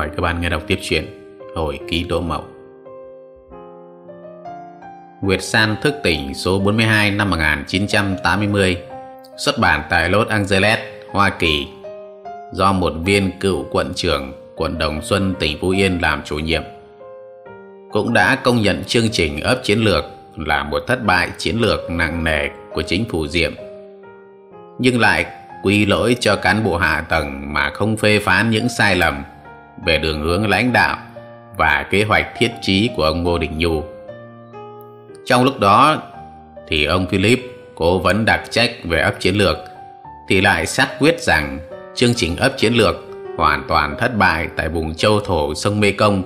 Mời các bạn nghe đọc tiếp chuyện Hồi ký Đỗ Mậu. Nguyệt San thức tỉnh số 42 năm 1980 Xuất bản tại Los Angeles, Hoa Kỳ Do một viên cựu quận trưởng quận Đồng Xuân, tỉnh Phú Yên làm chủ nhiệm. Cũng đã công nhận chương trình ấp chiến lược là một thất bại chiến lược nặng nề của chính phủ Diệm. Nhưng lại quy lỗi cho cán bộ hạ tầng mà không phê phán những sai lầm về đường hướng lãnh đạo và kế hoạch thiết trí của ông Ngô Đình Nhu. Trong lúc đó thì ông Philip, cố vấn đặc trách về ấp chiến lược, thì lại xác quyết rằng chương trình ấp chiến lược hoàn toàn thất bại tại vùng châu thổ sông Mê Công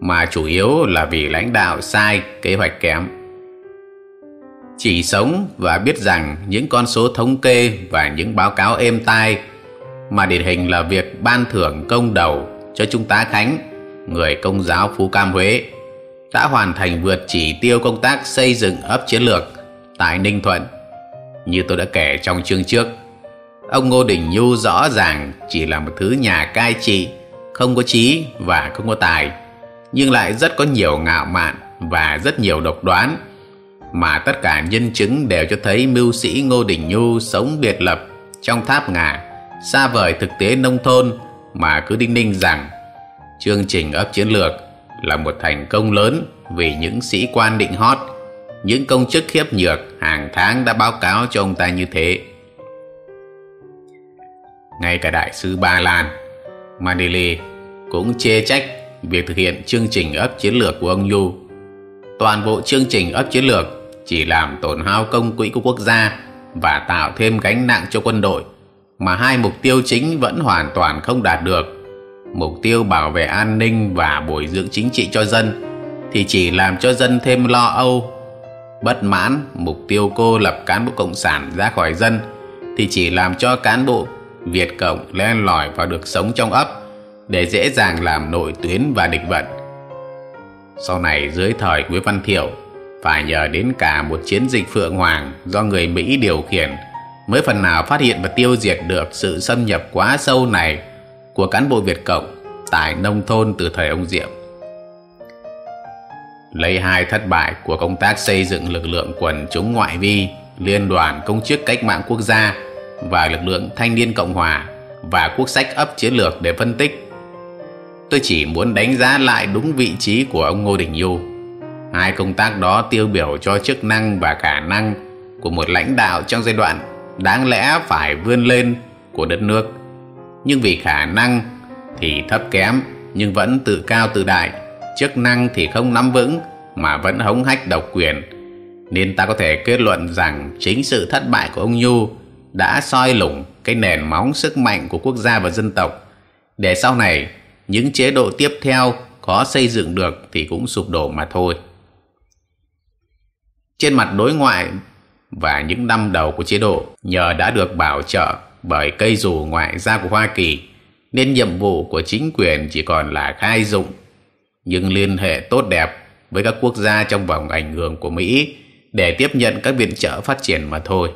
mà chủ yếu là vì lãnh đạo sai kế hoạch kém. Chỉ sống và biết rằng những con số thống kê và những báo cáo êm tai mà điển hình là việc ban thưởng công đầu cho Trung tá Khánh, người công giáo Phú Cam Huế, đã hoàn thành vượt chỉ tiêu công tác xây dựng ấp chiến lược tại Ninh Thuận. Như tôi đã kể trong chương trước, ông Ngô Đình Nhu rõ ràng chỉ là một thứ nhà cai trị, không có trí và không có tài, nhưng lại rất có nhiều ngạo mạn và rất nhiều độc đoán, mà tất cả nhân chứng đều cho thấy mưu sĩ Ngô Đình Nhu sống biệt lập trong tháp ngà, xa vời thực tế nông thôn mà cứ đinh ninh rằng chương trình ấp chiến lược là một thành công lớn vì những sĩ quan định hót, những công chức khiếp nhược hàng tháng đã báo cáo cho ông ta như thế. Ngay cả đại sứ Ba Lan, Mandeli cũng chê trách việc thực hiện chương trình ấp chiến lược của ông Nhu. Toàn bộ chương trình ấp chiến lược chỉ làm tổn hao công quỹ của quốc gia và tạo thêm gánh nặng cho quân đội mà hai mục tiêu chính vẫn hoàn toàn không đạt được. Mục tiêu bảo vệ an ninh và bồi dưỡng chính trị cho dân thì chỉ làm cho dân thêm lo âu. Bất mãn, mục tiêu cô lập cán bộ cộng sản ra khỏi dân thì chỉ làm cho cán bộ việt cộng len lỏi vào được sống trong ấp để dễ dàng làm nội tuyến và địch vận. Sau này, dưới thời nguyễn văn thiệu phải nhờ đến cả một chiến dịch phượng hoàng do người mỹ điều khiển mới phần nào phát hiện và tiêu diệt được sự xâm nhập quá sâu này của cán bộ Việt Cộng tại nông thôn từ thời ông Diệm. Lấy hai thất bại của công tác xây dựng lực lượng quần chúng ngoại vi, liên đoàn công chức cách mạng quốc gia và lực lượng thanh niên Cộng hòa và quốc sách ấp chiến lược để phân tích. Tôi chỉ muốn đánh giá lại đúng vị trí của ông Ngô Đình Nhu. Hai công tác đó tiêu biểu cho chức năng và khả năng của một lãnh đạo trong giai đoạn đáng lẽ phải vươn lên của đất nước. Nhưng vì khả năng thì thấp kém, nhưng vẫn tự cao tự đại. Chức năng thì không nắm vững, mà vẫn hống hách độc quyền. Nên ta có thể kết luận rằng chính sự thất bại của ông nhu đã soi lủng cái nền móng sức mạnh của quốc gia và dân tộc. Để sau này, những chế độ tiếp theo có xây dựng được thì cũng sụp đổ mà thôi. Trên mặt đối ngoại và những năm đầu của chế độ, nhờ đã được bảo trợ bởi cây dù ngoại giao của Hoa Kỳ, nên nhiệm vụ của chính quyền chỉ còn là khai dụng nhưng liên hệ tốt đẹp với các quốc gia trong vòng ảnh hưởng của Mỹ để tiếp nhận các viện trợ phát triển mà thôi.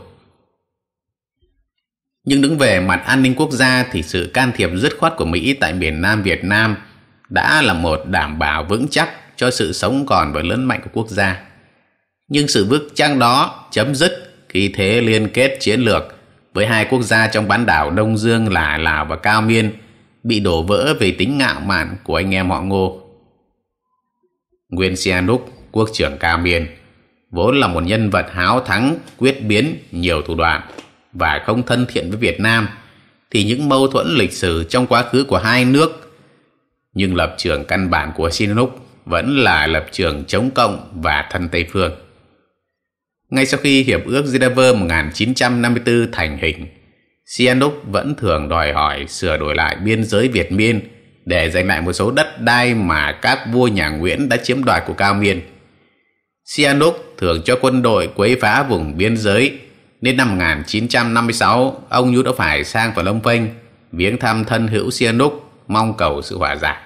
Nhưng đứng về mặt an ninh quốc gia thì sự can thiệp dứt khoát của Mỹ tại miền Nam Việt Nam đã là một đảm bảo vững chắc cho sự sống còn và lớn mạnh của quốc gia nhưng sự vững chăng đó chấm dứt khi thế liên kết chiến lược với hai quốc gia trong bán đảo Đông Dương là Lào và Cao Miên bị đổ vỡ về tính ngạo mạn của anh em họ Ngô. Nguyên Sihanouk, quốc trưởng Cao Miên, vốn là một nhân vật háo thắng, quyết biến, nhiều thủ đoạn và không thân thiện với Việt Nam, thì những mâu thuẫn lịch sử trong quá khứ của hai nước nhưng lập trường căn bản của Sihanouk vẫn là lập trường chống cộng và thân Tây Phương. Ngay sau khi Hiệp ước Geneva 1954 thành hình, Sihanouk vẫn thường đòi hỏi sửa đổi lại biên giới Việt Miên để giành lại một số đất đai mà các vua nhà Nguyễn đã chiếm đoạt của Cao Miên. Sihanouk thường cho quân đội quấy phá vùng biên giới, nên năm 1956 ông Nhu đã phải sang vào Long Phanh viếng thăm thân hữu Sihanouk mong cầu sự hòa giải.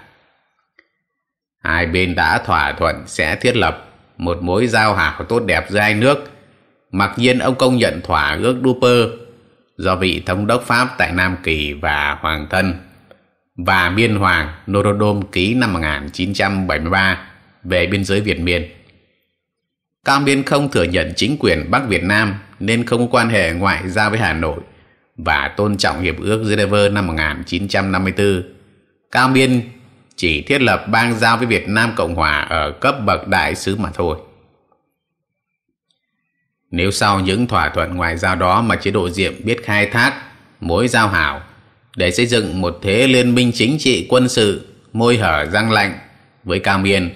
Hai bên đã thỏa thuận sẽ thiết lập một mối giao hảo tốt đẹp giữa hai nước Mặc nhiên ông công nhận thỏa ước Duper do vị thống đốc Pháp tại Nam Kỳ và Hoàng thân và biên Hoàng Norodom ký năm 1973 về biên giới Việt Miên. Cao Miên không thừa nhận chính quyền Bắc Việt Nam nên không có quan hệ ngoại giao với Hà Nội và tôn trọng Hiệp ước Geneva năm 1954. Cao Miên chỉ thiết lập bang giao với Việt Nam Cộng Hòa ở cấp bậc đại sứ mà thôi. Nếu sau những thỏa thuận ngoại giao đó mà chế độ Diệm biết khai thác, mối giao hảo, để xây dựng một thế liên minh chính trị quân sự, môi hở răng lạnh với Cao Miên,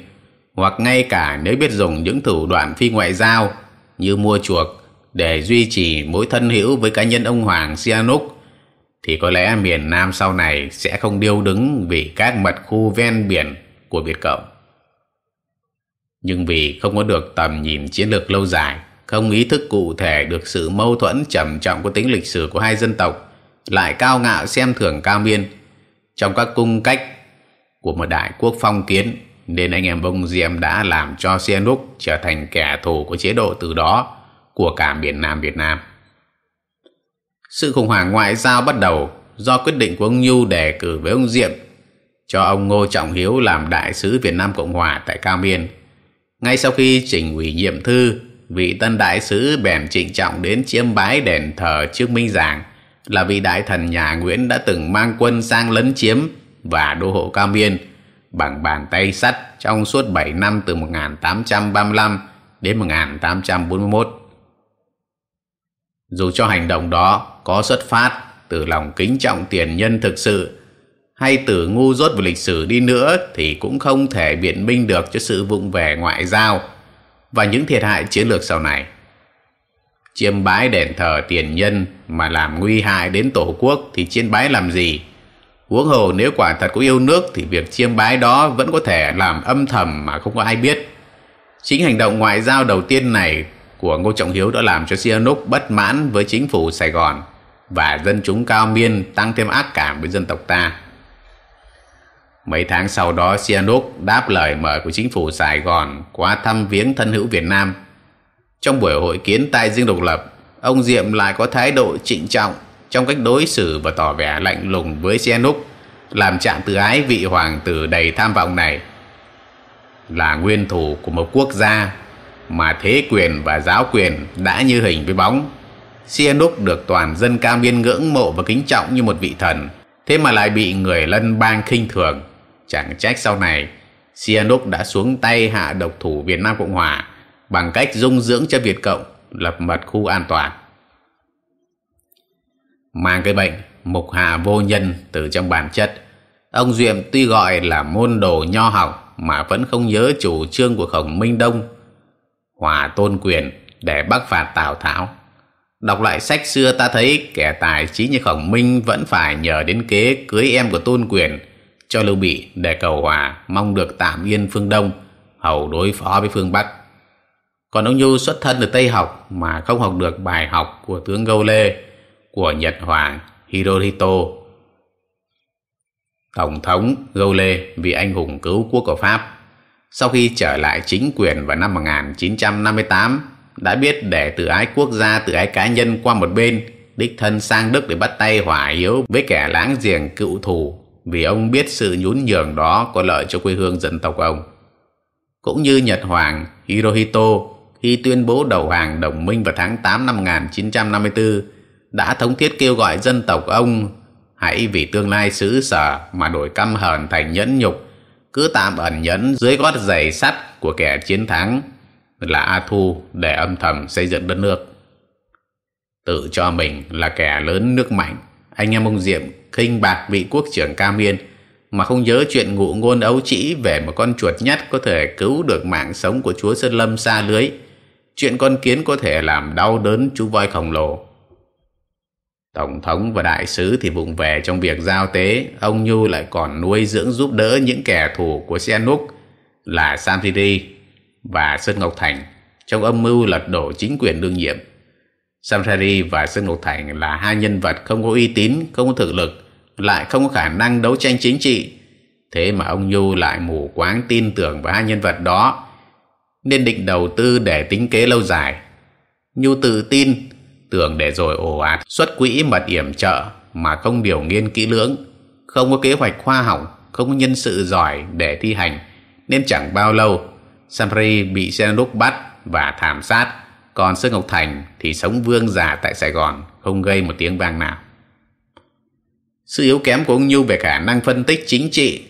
hoặc ngay cả nếu biết dùng những thủ đoạn phi ngoại giao như mua chuộc để duy trì mối thân hữu với cá nhân ông Hoàng Sihanouk thì có lẽ miền Nam sau này sẽ không điêu đứng vì các mật khu ven biển của Việt Cộng. Nhưng vì không có được tầm nhìn chiến lược lâu dài, không ý thức cụ thể được sự mâu thuẫn trầm trọng của tính lịch sử của hai dân tộc, lại cao ngạo xem thường cao miên trong các cung cách của một đại quốc phong kiến nên anh em bông diệm đã làm cho Sihanouk trở thành kẻ thù của chế độ từ đó của cả miền Nam Việt Nam. Sự khủng hoảng ngoại giao bắt đầu do quyết định của ông Nhu đề cử với ông Diệm cho ông Ngô Trọng Hiếu làm đại sứ Việt Nam Cộng Hòa tại Cao Miên. Ngay sau khi trình ủy nhiệm thư, vị tân đại sứ bèn trịnh trọng đến chiêm bái đền thờ trước Minh Giảng là vị đại thần nhà Nguyễn đã từng mang quân sang lấn chiếm và đô hộ Cao Miên bằng bàn tay sắt trong suốt 7 năm từ 1835 đến 1841. Dù cho hành động đó có xuất phát từ lòng kính trọng tiền nhân thực sự, hay từ ngu dốt về lịch sử đi nữa thì cũng không thể biện minh được cho sự vụng về ngoại giao và những thiệt hại chiến lược sau này. Chiêm bái đền thờ tiền nhân mà làm nguy hại đến tổ quốc thì chiêm bái làm gì? Huống hồ nếu quả thật có yêu nước thì việc chiêm bái đó vẫn có thể làm âm thầm mà không có ai biết. Chính hành động ngoại giao đầu tiên này của Ngô Trọng Hiếu đã làm cho Sihanouk bất mãn với chính phủ Sài Gòn và dân chúng cao miên tăng thêm ác cảm với dân tộc ta. Mấy tháng sau đó Sihanouk đáp lời mời của chính phủ Sài Gòn qua thăm viếng thân hữu Việt Nam. Trong buổi hội kiến tại Dinh Độc Lập, ông Diệm lại có thái độ trịnh trọng trong cách đối xử và tỏ vẻ lạnh lùng với Sihanouk, làm chạm từ ái vị hoàng tử đầy tham vọng này. Là nguyên thủ của một quốc gia mà thế quyền và giáo quyền đã như hình với bóng. Sihanouk được toàn dân cao miên ngưỡng mộ và kính trọng như một vị thần, thế mà lại bị người lân bang khinh thường. Chẳng trách sau này, Sihanouk đã xuống tay hạ độc thủ Việt Nam Cộng Hòa bằng cách dung dưỡng cho Việt Cộng lập mật khu an toàn. Mang cái bệnh mục hạ vô nhân từ trong bản chất, ông Duyệm tuy gọi là môn đồ nho học mà vẫn không nhớ chủ trương của Khổng Minh Đông hòa tôn quyền để bắc phạt Tào Tháo. Đọc lại sách xưa ta thấy kẻ tài trí như Khổng Minh vẫn phải nhờ đến kế cưới em của tôn quyền cho Lưu Bị để cầu hòa mong được tạm yên phương Đông hầu đối phó với phương Bắc. Còn ông Nhu xuất thân từ Tây học mà không học được bài học của tướng Gâu Lê, của Nhật Hoàng Hirohito. Tổng thống Gâu Lê vì anh hùng cứu quốc của Pháp sau khi trở lại chính quyền vào năm 1958 đã biết để từ ái quốc gia, từ ái cá nhân qua một bên, đích thân sang Đức để bắt tay hỏa yếu với kẻ láng giềng cựu thù vì ông biết sự nhún nhường đó có lợi cho quê hương dân tộc ông. Cũng như Nhật Hoàng Hirohito, khi tuyên bố đầu hàng đồng minh vào tháng 8 năm 1954 đã thống thiết kêu gọi dân tộc ông hãy vì tương lai xứ sở mà đổi căm hờn thành nhẫn nhục, cứ tạm ẩn nhẫn dưới gót giày sắt của kẻ chiến thắng là A Thu để âm thầm xây dựng đất nước. Tự cho mình là kẻ lớn nước mạnh, anh em ông Diệm khinh bạc vị quốc trưởng Ca Miên mà không nhớ chuyện ngụ ngôn ấu trĩ về một con chuột nhắt có thể cứu được mạng sống của chúa Sơn Lâm xa lưới. Chuyện con kiến có thể làm đau đớn chú voi khổng lồ. Tổng thống và đại sứ thì vụng về trong việc giao tế, ông Nhu lại còn nuôi dưỡng giúp đỡ những kẻ thù của Sihanouk là Samtiri và Sơn Ngọc Thành trong âm mưu lật đổ chính quyền đương nhiệm. Samsari và Sơn Ngọc Thành là hai nhân vật không có uy tín, không có thực lực, lại không có khả năng đấu tranh chính trị. Thế mà ông Nhu lại mù quáng tin tưởng vào hai nhân vật đó, nên định đầu tư để tính kế lâu dài. Nhu tự tin tưởng để rồi ồ ạt xuất quỹ mật yểm trợ mà không điều nghiên kỹ lưỡng không có kế hoạch khoa học, không có nhân sự giỏi để thi hành, nên chẳng bao lâu Samri bị Sihanouk bắt và thảm sát, còn Sơn Ngọc Thành thì sống vương giả tại Sài Gòn, không gây một tiếng vang nào. Sự yếu kém của ông Nhu về khả năng phân tích chính trị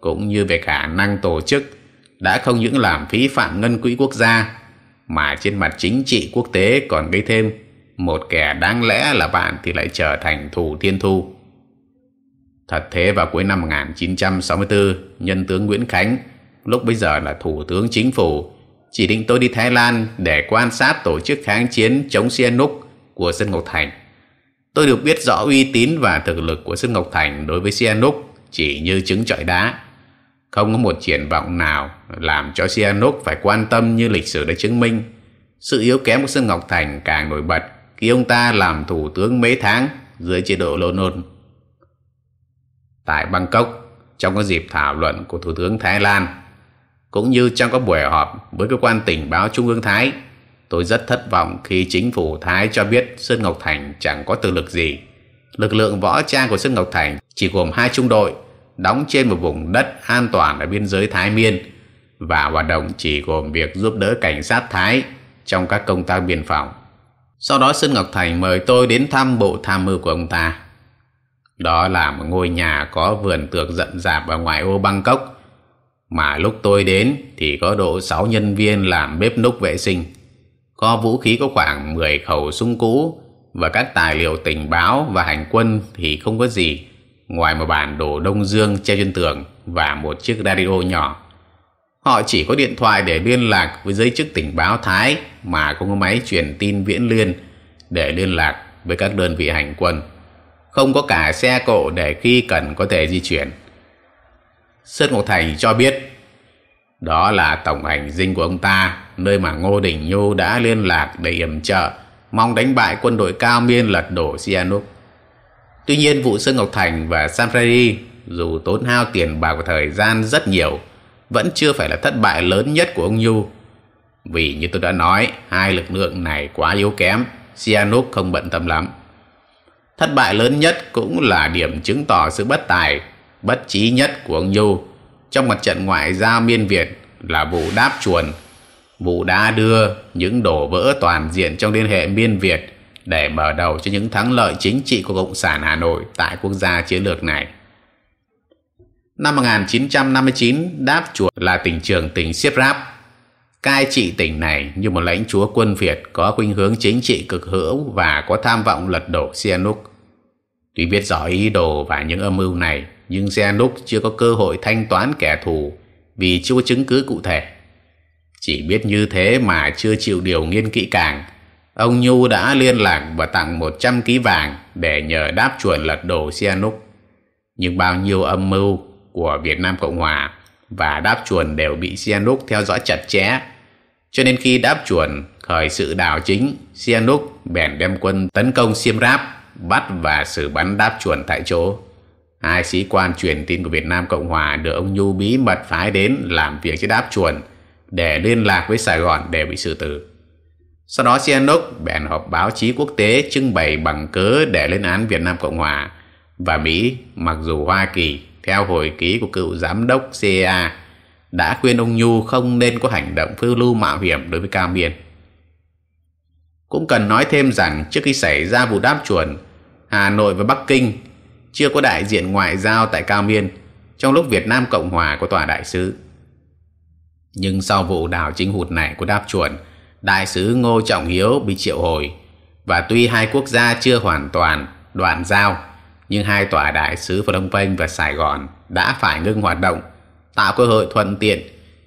cũng như về khả năng tổ chức đã không những làm phí phạm ngân quỹ quốc gia mà trên mặt chính trị quốc tế còn gây thêm một kẻ đáng lẽ là bạn thì lại trở thành thù thiên thu. Thật thế vào cuối năm 1964, nhân tướng Nguyễn Khánh, lúc bây giờ là thủ tướng chính phủ, chỉ định tôi đi Thái Lan để quan sát tổ chức kháng chiến chống Sihanouk của Sơn Ngọc Thành. Tôi được biết rõ uy tín và thực lực của Sơn Ngọc Thành đối với Sihanouk chỉ như trứng trọi đá. Không có một triển vọng nào làm cho Sihanouk phải quan tâm như lịch sử đã chứng minh. Sự yếu kém của Sơn Ngọc Thành càng nổi bật khi ông ta làm thủ tướng mấy tháng dưới chế độ lô nôn. Tại Bangkok, trong các dịp thảo luận của Thủ tướng Thái Lan, cũng như trong các buổi họp với cơ quan tình báo Trung ương Thái, tôi rất thất vọng khi chính phủ Thái cho biết Sơn Ngọc Thành chẳng có tư lực gì. Lực lượng võ trang của Sơn Ngọc Thành chỉ gồm hai trung đội đóng trên một vùng đất an toàn ở biên giới Thái Miên và hoạt động chỉ gồm việc giúp đỡ cảnh sát Thái trong các công tác biên phòng. Sau đó Sơn Ngọc Thành mời tôi đến thăm bộ tham mưu của ông ta. Đó là một ngôi nhà có vườn tược rậm rạp ở ngoại ô Bangkok mà lúc tôi đến thì có độ 6 nhân viên làm bếp núc vệ sinh. Kho vũ khí có khoảng 10 khẩu súng cũ và các tài liệu tình báo và hành quân thì không có gì, ngoài một bản đồ Đông Dương treo trên tường và một chiếc radio nhỏ. Họ chỉ có điện thoại để liên lạc với giới chức tình báo Thái mà không có máy truyền tin viễn liên để liên lạc với các đơn vị hành quân. Không có cả xe cộ để khi cần có thể di chuyển. Sơn Ngọc Thành cho biết đó là tổng hành dinh của ông ta nơi mà Ngô Đình Nhu đã liên lạc để yểm trợ mong đánh bại quân đội cao miên lật đổ Sihanouk. Tuy nhiên vụ Sơn Ngọc Thành và Sanfredi dù tốn hao tiền bạc và thời gian rất nhiều vẫn chưa phải là thất bại lớn nhất của ông Nhu. Vì như tôi đã nói, hai lực lượng này quá yếu kém, Sihanouk không bận tâm lắm. Thất bại lớn nhất cũng là điểm chứng tỏ sự bất tài, bất trí nhất của ông Nhu trong mặt trận ngoại giao miên Việt là vụ đáp chuồn, vụ đã đưa những đổ vỡ toàn diện trong liên hệ miên Việt để mở đầu cho những thắng lợi chính trị của Cộng sản Hà Nội tại quốc gia chiến lược này. Năm 1959, Đáp Chuột là tỉnh trường tỉnh Siếp Ráp. Cai trị tỉnh này như một lãnh chúa quân Việt có khuynh hướng chính trị cực hữu và có tham vọng lật đổ Sihanouk. Tuy biết rõ ý đồ và những âm mưu này, nhưng Sihanouk chưa có cơ hội thanh toán kẻ thù vì chưa có chứng cứ cụ thể. Chỉ biết như thế mà chưa chịu điều nghiên kỹ càng, ông Nhu đã liên lạc và tặng 100 ký vàng để nhờ đáp chuẩn lật đổ Sihanouk. Nhưng bao nhiêu âm mưu của Việt Nam Cộng Hòa và đáp chuồn đều bị Sihanouk theo dõi chặt chẽ. Cho nên khi đáp chuồn khởi sự đảo chính, Sihanouk bèn đem quân tấn công Siem Reap bắt và xử bắn đáp chuồn tại chỗ. Hai sĩ quan truyền tin của Việt Nam Cộng Hòa được ông Nhu bí mật phái đến làm việc cho đáp chuồn để liên lạc với Sài Gòn để bị xử tử. Sau đó Sihanouk bèn họp báo chí quốc tế trưng bày bằng cớ để lên án Việt Nam Cộng Hòa và Mỹ mặc dù Hoa Kỳ theo hồi ký của cựu giám đốc CIA đã khuyên ông Nhu không nên có hành động phiêu lưu mạo hiểm đối với Cao Miên. Cũng cần nói thêm rằng trước khi xảy ra vụ đáp chuồn, Hà Nội và Bắc Kinh chưa có đại diện ngoại giao tại Cao Miên trong lúc Việt Nam Cộng Hòa có tòa đại sứ. Nhưng sau vụ đảo chính hụt này của đáp chuồn, đại sứ Ngô Trọng Hiếu bị triệu hồi và tuy hai quốc gia chưa hoàn toàn đoạn giao nhưng hai tòa đại sứ Phnom Penh và Sài Gòn đã phải ngưng hoạt động, tạo cơ hội thuận tiện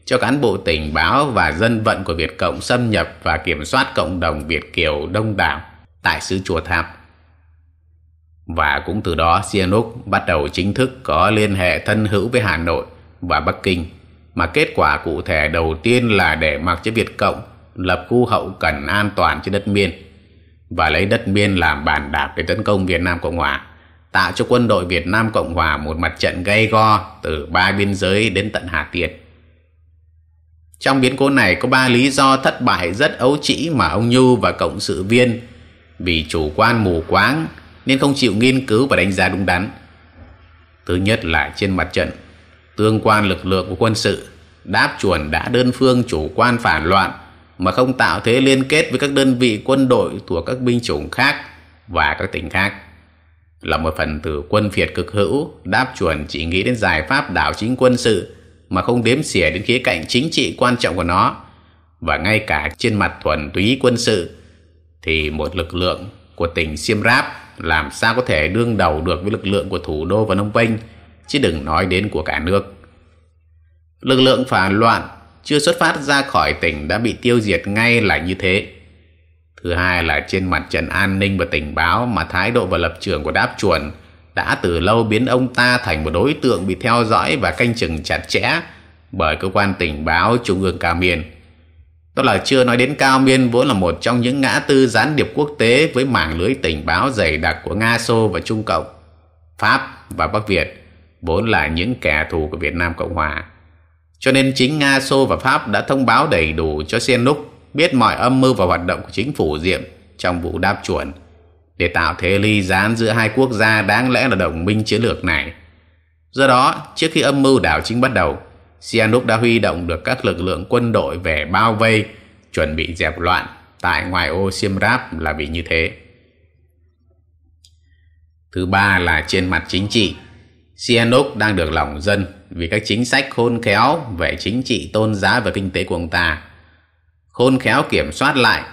cho cán bộ tình báo và dân vận của Việt Cộng xâm nhập và kiểm soát cộng đồng Việt Kiều đông đảo tại xứ Chùa Tháp. Và cũng từ đó Sihanouk bắt đầu chính thức có liên hệ thân hữu với Hà Nội và Bắc Kinh, mà kết quả cụ thể đầu tiên là để mặc cho Việt Cộng lập khu hậu cần an toàn trên đất miên và lấy đất miên làm bàn đạp để tấn công Việt Nam Cộng Hòa tạo cho quân đội Việt Nam Cộng Hòa một mặt trận gây go từ ba biên giới đến tận Hà Tiên. Trong biến cố này có ba lý do thất bại rất ấu trĩ mà ông Nhu và cộng sự viên vì chủ quan mù quáng nên không chịu nghiên cứu và đánh giá đúng đắn. Thứ nhất là trên mặt trận, tương quan lực lượng của quân sự, đáp chuẩn đã đơn phương chủ quan phản loạn mà không tạo thế liên kết với các đơn vị quân đội thuộc các binh chủng khác và các tỉnh khác. Là một phần tử quân Việt cực hữu, đáp chuẩn chỉ nghĩ đến giải pháp đảo chính quân sự mà không đếm xỉa đến khía cạnh chính trị quan trọng của nó. Và ngay cả trên mặt thuần túy quân sự thì một lực lượng của tỉnh Siem Reap làm sao có thể đương đầu được với lực lượng của thủ đô và Nông Penh, chứ đừng nói đến của cả nước. Lực lượng phản loạn chưa xuất phát ra khỏi tỉnh đã bị tiêu diệt ngay là như thế. Thứ hai là trên mặt trận an ninh và tình báo mà thái độ và lập trường của đáp chuẩn đã từ lâu biến ông ta thành một đối tượng bị theo dõi và canh chừng chặt chẽ bởi cơ quan tình báo Trung ương Cao miền. Đó là chưa nói đến Cao Miên vốn là một trong những ngã tư gián điệp quốc tế với mảng lưới tình báo dày đặc của Nga Xô và Trung Cộng, Pháp và Bắc Việt, vốn là những kẻ thù của Việt Nam Cộng Hòa. Cho nên chính Nga, Xô và Pháp đã thông báo đầy đủ cho Sihanouk biết mọi âm mưu và hoạt động của chính phủ Diệm trong vụ đáp chuẩn để tạo thế ly gián giữa hai quốc gia đáng lẽ là đồng minh chiến lược này. Do đó, trước khi âm mưu đảo chính bắt đầu, Sihanouk đã huy động được các lực lượng quân đội về bao vây, chuẩn bị dẹp loạn tại ngoài ô Siem Reap là vì như thế. Thứ ba là trên mặt chính trị. Sihanouk đang được lòng dân vì các chính sách khôn khéo về chính trị tôn giáo và kinh tế của ông ta. Khôn khéo kiểm soát lại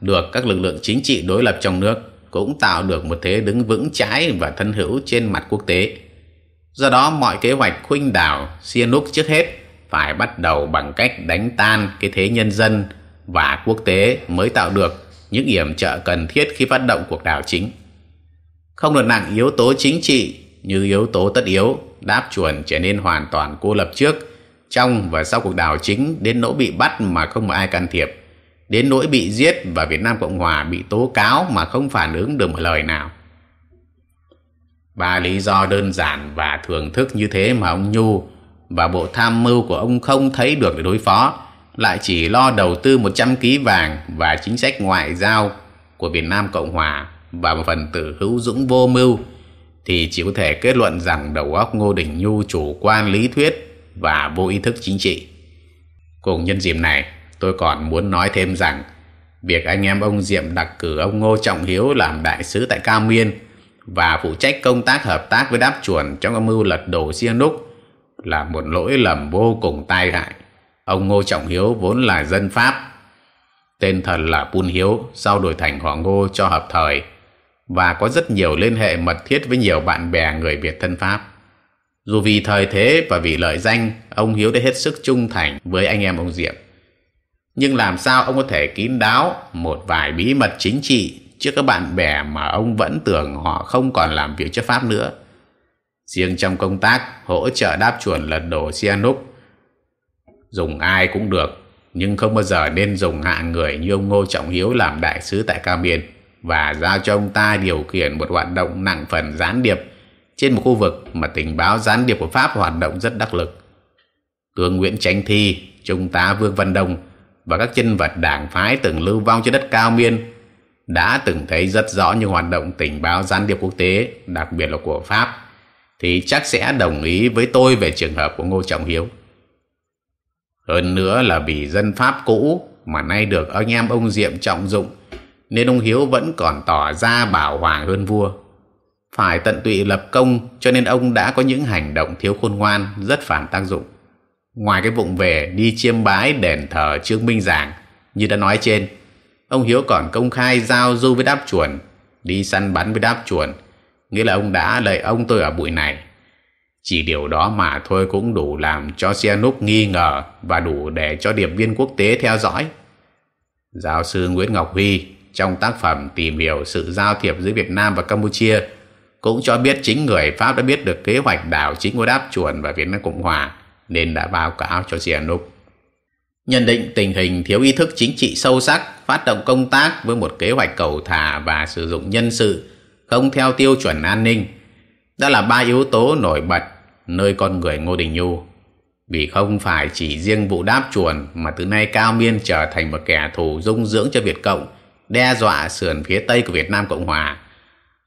được các lực lượng chính trị đối lập trong nước cũng tạo được một thế đứng vững chãi và thân hữu trên mặt quốc tế. Do đó mọi kế hoạch khuynh đảo Sihanouk trước hết phải bắt đầu bằng cách đánh tan cái thế nhân dân và quốc tế mới tạo được những yểm trợ cần thiết khi phát động cuộc đảo chính. Không được nặng yếu tố chính trị như yếu tố tất yếu, đáp chuẩn trở nên hoàn toàn cô lập trước, trong và sau cuộc đảo chính đến nỗi bị bắt mà không có ai can thiệp, đến nỗi bị giết và Việt Nam Cộng Hòa bị tố cáo mà không phản ứng được một lời nào. Ba lý do đơn giản và thường thức như thế mà ông Nhu và bộ tham mưu của ông không thấy được để đối phó, lại chỉ lo đầu tư 100 ký vàng và chính sách ngoại giao của Việt Nam Cộng Hòa và một phần tử hữu dũng vô mưu thì chỉ có thể kết luận rằng đầu óc Ngô Đình Nhu chủ quan lý thuyết và vô ý thức chính trị. Cùng nhân dịp này, tôi còn muốn nói thêm rằng việc anh em ông Diệm đặc cử ông Ngô Trọng Hiếu làm đại sứ tại Cao Miên và phụ trách công tác hợp tác với đáp chuẩn trong âm mưu lật đổ Sihanouk là một lỗi lầm vô cùng tai hại. Ông Ngô Trọng Hiếu vốn là dân Pháp, tên thật là Pun Hiếu, sau đổi thành họ Ngô cho hợp thời và có rất nhiều liên hệ mật thiết với nhiều bạn bè người Việt thân Pháp. Dù vì thời thế và vì lợi danh, ông Hiếu đã hết sức trung thành với anh em ông Diệm. Nhưng làm sao ông có thể kín đáo một vài bí mật chính trị trước các bạn bè mà ông vẫn tưởng họ không còn làm việc cho Pháp nữa. Riêng trong công tác hỗ trợ đáp chuẩn lật đổ Sihanouk, dùng ai cũng được, nhưng không bao giờ nên dùng hạ người như ông Ngô Trọng Hiếu làm đại sứ tại Cao Biên và giao cho ông ta điều khiển một hoạt động nặng phần gián điệp trên một khu vực mà tình báo gián điệp của Pháp hoạt động rất đắc lực. Tướng Nguyễn Chánh Thi, Trung tá Vương Văn Đông và các nhân vật đảng phái từng lưu vong trên đất cao miên đã từng thấy rất rõ những hoạt động tình báo gián điệp quốc tế, đặc biệt là của Pháp, thì chắc sẽ đồng ý với tôi về trường hợp của Ngô Trọng Hiếu. Hơn nữa là vì dân Pháp cũ mà nay được anh em ông Diệm trọng dụng nên ông Hiếu vẫn còn tỏ ra bảo hoàng hơn vua. Phải tận tụy lập công cho nên ông đã có những hành động thiếu khôn ngoan rất phản tác dụng. Ngoài cái vụng về đi chiêm bái đền thờ Trương Minh Giảng như đã nói trên, ông Hiếu còn công khai giao du với đáp chuồn, đi săn bắn với đáp chuồn, nghĩa là ông đã lợi ông tôi ở bụi này. Chỉ điều đó mà thôi cũng đủ làm cho Sihanouk nghi ngờ và đủ để cho điệp viên quốc tế theo dõi. Giáo sư Nguyễn Ngọc Huy trong tác phẩm tìm hiểu sự giao thiệp giữa Việt Nam và Campuchia cũng cho biết chính người Pháp đã biết được kế hoạch đảo chính của đáp chuồn và Việt Nam Cộng Hòa nên đã báo cáo cho Sihanouk. Nhận định tình hình thiếu ý thức chính trị sâu sắc, phát động công tác với một kế hoạch cầu thả và sử dụng nhân sự không theo tiêu chuẩn an ninh. Đó là ba yếu tố nổi bật nơi con người Ngô Đình Nhu. Vì không phải chỉ riêng vụ đáp chuồn mà từ nay Cao Miên trở thành một kẻ thù dung dưỡng cho Việt Cộng, đe dọa sườn phía Tây của Việt Nam Cộng Hòa.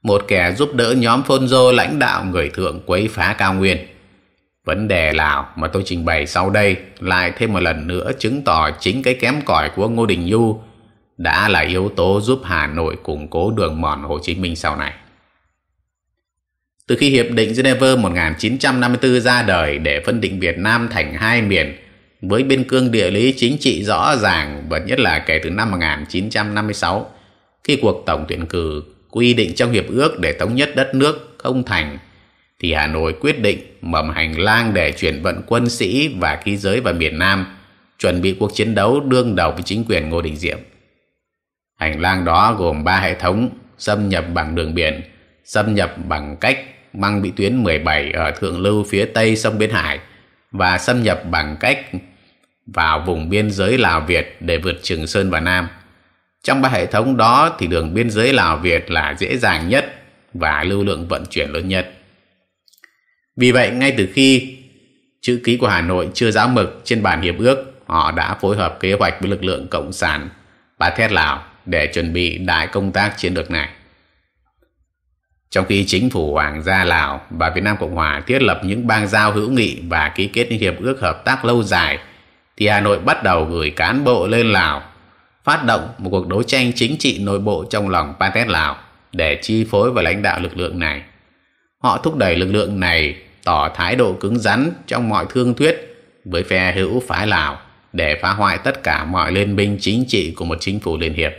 một kẻ giúp đỡ nhóm phôn dô lãnh đạo người thượng quấy phá cao nguyên. Vấn đề Lào mà tôi trình bày sau đây lại thêm một lần nữa chứng tỏ chính cái kém cỏi của Ngô Đình Nhu đã là yếu tố giúp Hà Nội củng cố đường mòn Hồ Chí Minh sau này. Từ khi Hiệp định Geneva 1954 ra đời để phân định Việt Nam thành hai miền, với biên cương địa lý chính trị rõ ràng và nhất là kể từ năm 1956 khi cuộc tổng tuyển cử quy định trong hiệp ước để thống nhất đất nước không thành, thì Hà Nội quyết định mở hành lang để chuyển vận quân sĩ và khí giới vào miền Nam, chuẩn bị cuộc chiến đấu đương đầu với chính quyền Ngô Đình Diệm. Hành lang đó gồm ba hệ thống xâm nhập bằng đường biển, xâm nhập bằng cách băng bị tuyến 17 ở thượng lưu phía tây sông Biên Hải và xâm nhập bằng cách vào vùng biên giới Lào Việt để vượt Trường Sơn và Nam. Trong ba hệ thống đó thì đường biên giới Lào Việt là dễ dàng nhất và lưu lượng vận chuyển lớn nhất. Vì vậy, ngay từ khi chữ ký của Hà Nội chưa giáo mực trên bản hiệp ước, họ đã phối hợp kế hoạch với lực lượng Cộng sản Ba Thét Lào để chuẩn bị đại công tác chiến lược này. Trong khi chính phủ Hoàng gia Lào và Việt Nam Cộng Hòa thiết lập những bang giao hữu nghị và ký kết những hiệp ước hợp tác lâu dài, thì Hà Nội bắt đầu gửi cán bộ lên Lào, phát động một cuộc đấu tranh chính trị nội bộ trong lòng Pathet Lào để chi phối và lãnh đạo lực lượng này. Họ thúc đẩy lực lượng này tỏ thái độ cứng rắn trong mọi thương thuyết với phe hữu phái Lào để phá hoại tất cả mọi liên minh chính trị của một chính phủ liên hiệp.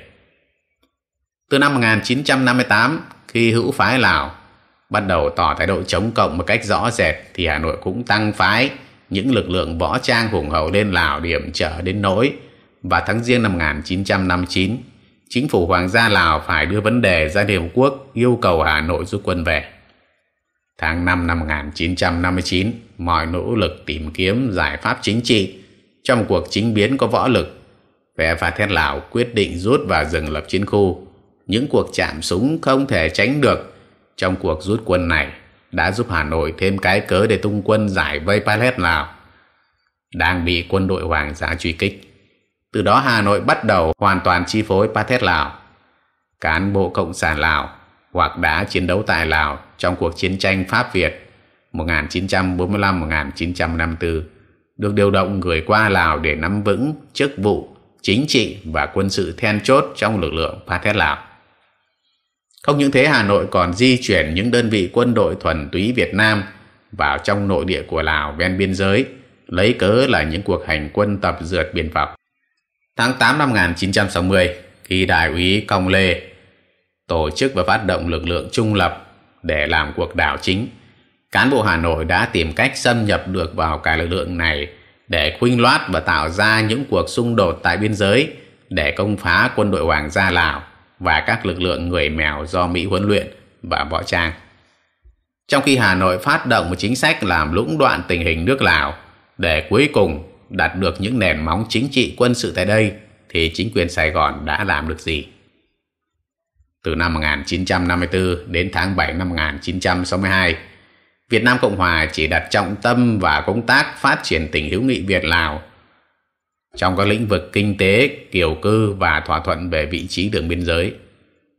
Từ năm 1958, khi hữu phái Lào bắt đầu tỏ thái độ chống cộng một cách rõ rệt thì Hà Nội cũng tăng phái những lực lượng võ trang hùng hậu lên Lào điểm trở đến nỗi và tháng riêng năm 1959 chính phủ Hoàng gia Lào phải đưa vấn đề ra Liên Hợp Quốc yêu cầu Hà Nội rút quân về. Tháng 5 năm 1959, mọi nỗ lực tìm kiếm giải pháp chính trị trong cuộc chính biến có võ lực, phe phá thét Lào quyết định rút vào rừng lập chiến khu. Những cuộc chạm súng không thể tránh được trong cuộc rút quân này, đã giúp Hà Nội thêm cái cớ để tung quân giải vây Palet Lào đang bị quân đội Hoàng gia truy kích. Từ đó Hà Nội bắt đầu hoàn toàn chi phối Pathet Lào. Cán bộ Cộng sản Lào hoặc đã chiến đấu tại Lào trong cuộc chiến tranh Pháp-Việt 1945-1954 được điều động gửi qua Lào để nắm vững chức vụ, chính trị và quân sự then chốt trong lực lượng Pathet Lào. Không những thế Hà Nội còn di chuyển những đơn vị quân đội thuần túy Việt Nam vào trong nội địa của Lào ven biên giới, lấy cớ là những cuộc hành quân tập dượt biên phòng. Tháng 8 năm 1960, khi đại úy Công Lê tổ chức và phát động lực lượng trung lập để làm cuộc đảo chính, cán bộ Hà Nội đã tìm cách xâm nhập được vào cả lực lượng này để khuynh loát và tạo ra những cuộc xung đột tại biên giới để công phá quân đội Hoàng gia Lào và các lực lượng người mèo do Mỹ huấn luyện và võ trang. Trong khi Hà Nội phát động một chính sách làm lũng đoạn tình hình nước Lào để cuối cùng đạt được những nền móng chính trị quân sự tại đây thì chính quyền Sài Gòn đã làm được gì? Từ năm 1954 đến tháng 7 năm 1962, Việt Nam Cộng Hòa chỉ đặt trọng tâm vào công tác phát triển tình hữu nghị Việt-Lào trong các lĩnh vực kinh tế, kiều cư và thỏa thuận về vị trí đường biên giới.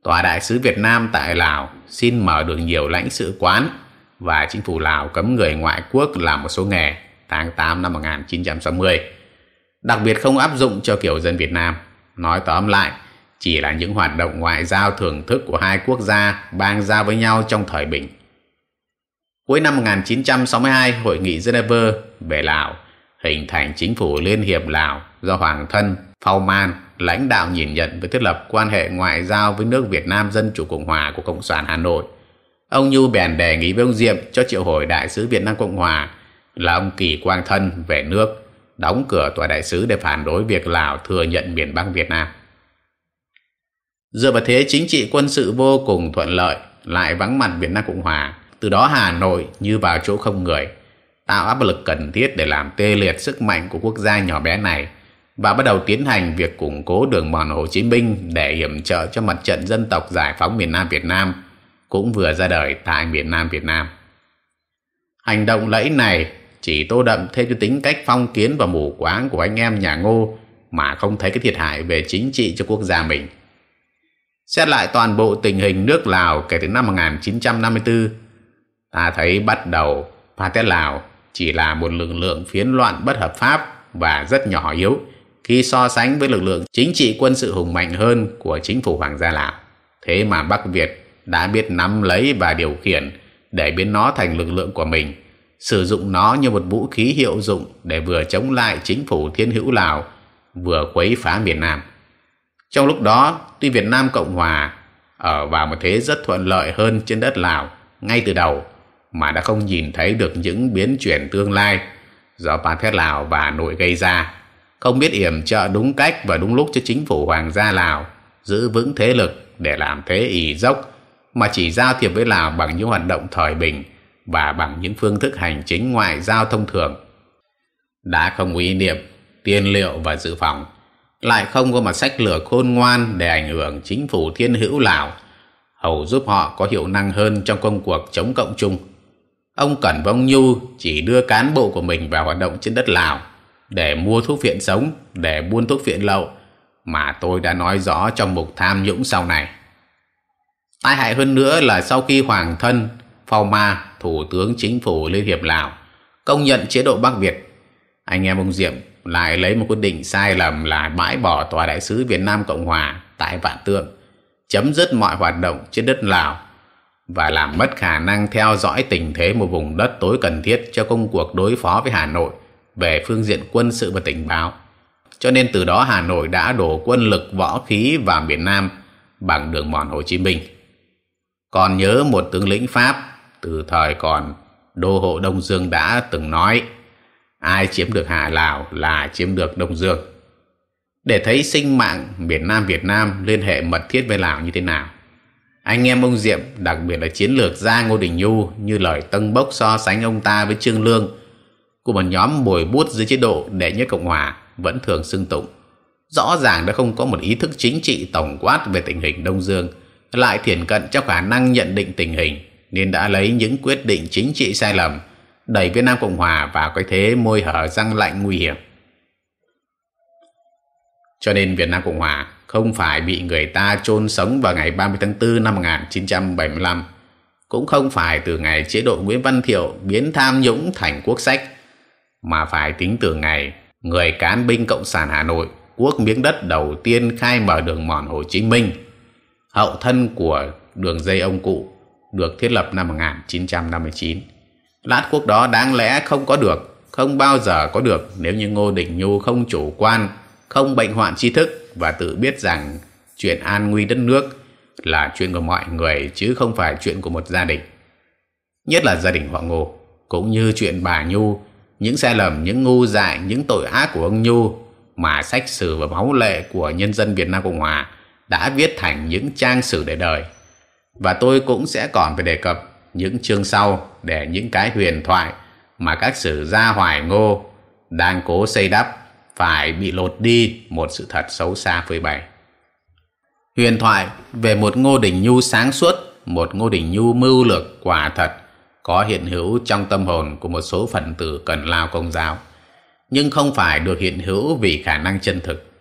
Tòa đại sứ Việt Nam tại Lào xin mở được nhiều lãnh sự quán và chính phủ Lào cấm người ngoại quốc làm một số nghề tháng 8 năm 1960. Đặc biệt không áp dụng cho kiểu dân Việt Nam. Nói tóm lại, chỉ là những hoạt động ngoại giao thưởng thức của hai quốc gia bang giao với nhau trong thời bình. Cuối năm 1962, Hội nghị Geneva về Lào hình thành chính phủ Liên hiệp Lào do Hoàng thân Phao Man lãnh đạo nhìn nhận và thiết lập quan hệ ngoại giao với nước Việt Nam Dân Chủ Cộng Hòa của Cộng sản Hà Nội. Ông Nhu bèn đề nghị với ông Diệm cho triệu hồi đại sứ Việt Nam Cộng Hòa là ông Kỳ Quang Thân về nước, đóng cửa tòa đại sứ để phản đối việc Lào thừa nhận miền Bắc Việt Nam. Dựa vào thế chính trị quân sự vô cùng thuận lợi, lại vắng mặt Việt Nam Cộng Hòa, từ đó Hà Nội như vào chỗ không người, tạo áp lực cần thiết để làm tê liệt sức mạnh của quốc gia nhỏ bé này và bắt đầu tiến hành việc củng cố đường mòn Hồ Chí Minh để hiểm trợ cho mặt trận dân tộc giải phóng miền Nam Việt Nam cũng vừa ra đời tại miền Nam Việt Nam. Hành động lẫy này chỉ tô đậm thêm cho tính cách phong kiến và mù quáng của anh em nhà Ngô mà không thấy cái thiệt hại về chính trị cho quốc gia mình. Xét lại toàn bộ tình hình nước Lào kể từ năm 1954, ta thấy bắt đầu Pathet Lào chỉ là một lực lượng phiến loạn bất hợp pháp và rất nhỏ yếu khi so sánh với lực lượng chính trị quân sự hùng mạnh hơn của chính phủ Hoàng gia Lào. Thế mà Bắc Việt đã biết nắm lấy và điều khiển để biến nó thành lực lượng của mình, sử dụng nó như một vũ khí hiệu dụng để vừa chống lại chính phủ thiên hữu Lào, vừa quấy phá miền Nam. Trong lúc đó, tuy Việt Nam Cộng Hòa ở vào một thế rất thuận lợi hơn trên đất Lào ngay từ đầu, mà đã không nhìn thấy được những biến chuyển tương lai do Pathet Lào và nội gây ra, không biết yểm trợ đúng cách và đúng lúc cho chính phủ Hoàng gia Lào giữ vững thế lực để làm thế ỉ dốc mà chỉ giao thiệp với Lào bằng những hoạt động thời bình và bằng những phương thức hành chính ngoại giao thông thường. Đã không ý niệm, tiên liệu và dự phòng, lại không có một sách lửa khôn ngoan để ảnh hưởng chính phủ thiên hữu Lào, hầu giúp họ có hiệu năng hơn trong công cuộc chống cộng chung. Ông Cẩn Vong Nhu chỉ đưa cán bộ của mình vào hoạt động trên đất Lào để mua thuốc viện sống, để buôn thuốc viện lậu, mà tôi đã nói rõ trong mục tham nhũng sau này. Tai hại hơn nữa là sau khi Hoàng thân, Phao Ma, Thủ tướng Chính phủ Liên hiệp Lào, công nhận chế độ Bắc Việt, anh em ông Diệm lại lấy một quyết định sai lầm là bãi bỏ Tòa Đại sứ Việt Nam Cộng Hòa tại Vạn Tượng, chấm dứt mọi hoạt động trên đất Lào và làm mất khả năng theo dõi tình thế một vùng đất tối cần thiết cho công cuộc đối phó với Hà Nội về phương diện quân sự và tình báo. Cho nên từ đó Hà Nội đã đổ quân lực, võ khí vào miền Nam bằng đường mòn Hồ Chí Minh. Còn nhớ một tướng lĩnh Pháp, từ thời còn đô hộ Đông Dương đã từng nói, ai chiếm được Hà Lào là chiếm được Đông Dương. Để thấy sinh mạng miền Nam Việt Nam, liên hệ mật thiết với Lào như thế nào. Anh em ông Diệm, đặc biệt là chiến lược gia Ngô Đình Nhu như lời tân bốc so sánh ông ta với Trương Lương của một nhóm bồi bút dưới chế độ đệ nhất Cộng Hòa vẫn thường xưng tụng. Rõ ràng đã không có một ý thức chính trị tổng quát về tình hình Đông Dương, lại thiển cận cho khả năng nhận định tình hình, nên đã lấy những quyết định chính trị sai lầm, đẩy Việt Nam Cộng Hòa vào cái thế môi hở răng lạnh nguy hiểm. Cho nên Việt Nam Cộng Hòa không phải bị người ta chôn sống vào ngày 30 tháng 4 năm 1975, cũng không phải từ ngày chế độ Nguyễn Văn Thiệu biến tham nhũng thành quốc sách, mà phải tính từ ngày người cán binh Cộng sản Hà Nội quốc miếng đất đầu tiên khai mở đường mòn Hồ Chí Minh, hậu thân của đường dây ông cụ được thiết lập năm 1959. Lát quốc đó đáng lẽ không có được, không bao giờ có được nếu như Ngô Đình Nhu không chủ quan, không bệnh hoạn tri thức và tự biết rằng chuyện an nguy đất nước là chuyện của mọi người chứ không phải chuyện của một gia đình. Nhất là gia đình họ Ngô, cũng như chuyện bà Nhu những sai lầm, những ngu dại, những tội ác của ông Nhu mà sách sử và máu lệ của nhân dân Việt Nam Cộng Hòa đã viết thành những trang sử để đời. Và tôi cũng sẽ còn phải đề cập những chương sau để những cái huyền thoại mà các sử gia hoài ngô đang cố xây đắp phải bị lột đi một sự thật xấu xa phơi bày. Huyền thoại về một Ngô Đình Nhu sáng suốt, một Ngô Đình Nhu mưu lược quả thật có hiện hữu trong tâm hồn của một số phần tử cần lao công giáo, nhưng không phải được hiện hữu vì khả năng chân thực.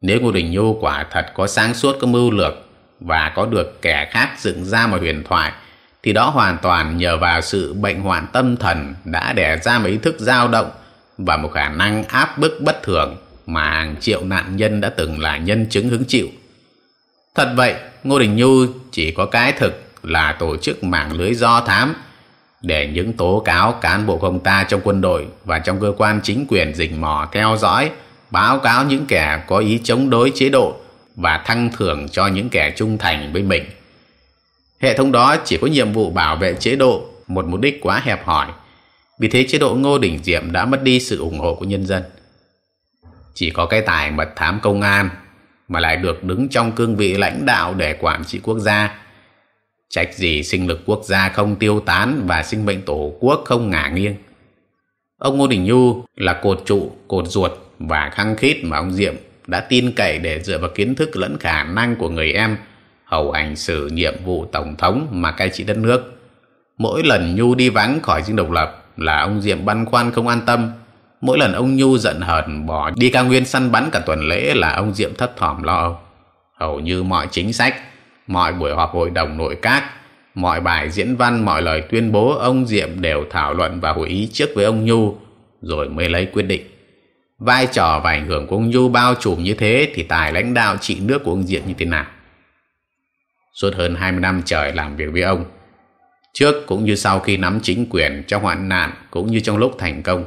Nếu Ngô Đình Nhu quả thật có sáng suốt có mưu lược và có được kẻ khác dựng ra một huyền thoại, thì đó hoàn toàn nhờ vào sự bệnh hoạn tâm thần đã đẻ ra một ý thức dao động và một khả năng áp bức bất thường mà hàng triệu nạn nhân đã từng là nhân chứng hứng chịu. Thật vậy, Ngô Đình Nhu chỉ có cái thực là tổ chức mạng lưới do thám để những tố cáo cán bộ công ta trong quân đội và trong cơ quan chính quyền rình mò theo dõi, báo cáo những kẻ có ý chống đối chế độ và thăng thưởng cho những kẻ trung thành với mình. Hệ thống đó chỉ có nhiệm vụ bảo vệ chế độ, một mục đích quá hẹp hòi. Vì thế chế độ Ngô Đình Diệm đã mất đi sự ủng hộ của nhân dân. Chỉ có cái tài mật thám công an mà lại được đứng trong cương vị lãnh đạo để quản trị quốc gia Trách gì sinh lực quốc gia không tiêu tán và sinh mệnh tổ quốc không ngả nghiêng. Ông Ngô Đình Nhu là cột trụ, cột ruột và khăng khít mà ông Diệm đã tin cậy để dựa vào kiến thức lẫn khả năng của người em hầu hành xử nhiệm vụ tổng thống mà cai trị đất nước. Mỗi lần Nhu đi vắng khỏi dinh độc lập là ông Diệm băn khoăn không an tâm. Mỗi lần ông Nhu giận hờn bỏ đi cao nguyên săn bắn cả tuần lễ là ông Diệm thất thỏm lo âu. Hầu như mọi chính sách mọi buổi họp hội đồng nội các, mọi bài diễn văn, mọi lời tuyên bố ông Diệm đều thảo luận và hội ý trước với ông Nhu, rồi mới lấy quyết định. Vai trò và ảnh hưởng của ông Nhu bao trùm như thế thì tài lãnh đạo trị nước của ông Diệm như thế nào? Suốt hơn 20 năm trời làm việc với ông, trước cũng như sau khi nắm chính quyền trong hoạn nạn cũng như trong lúc thành công,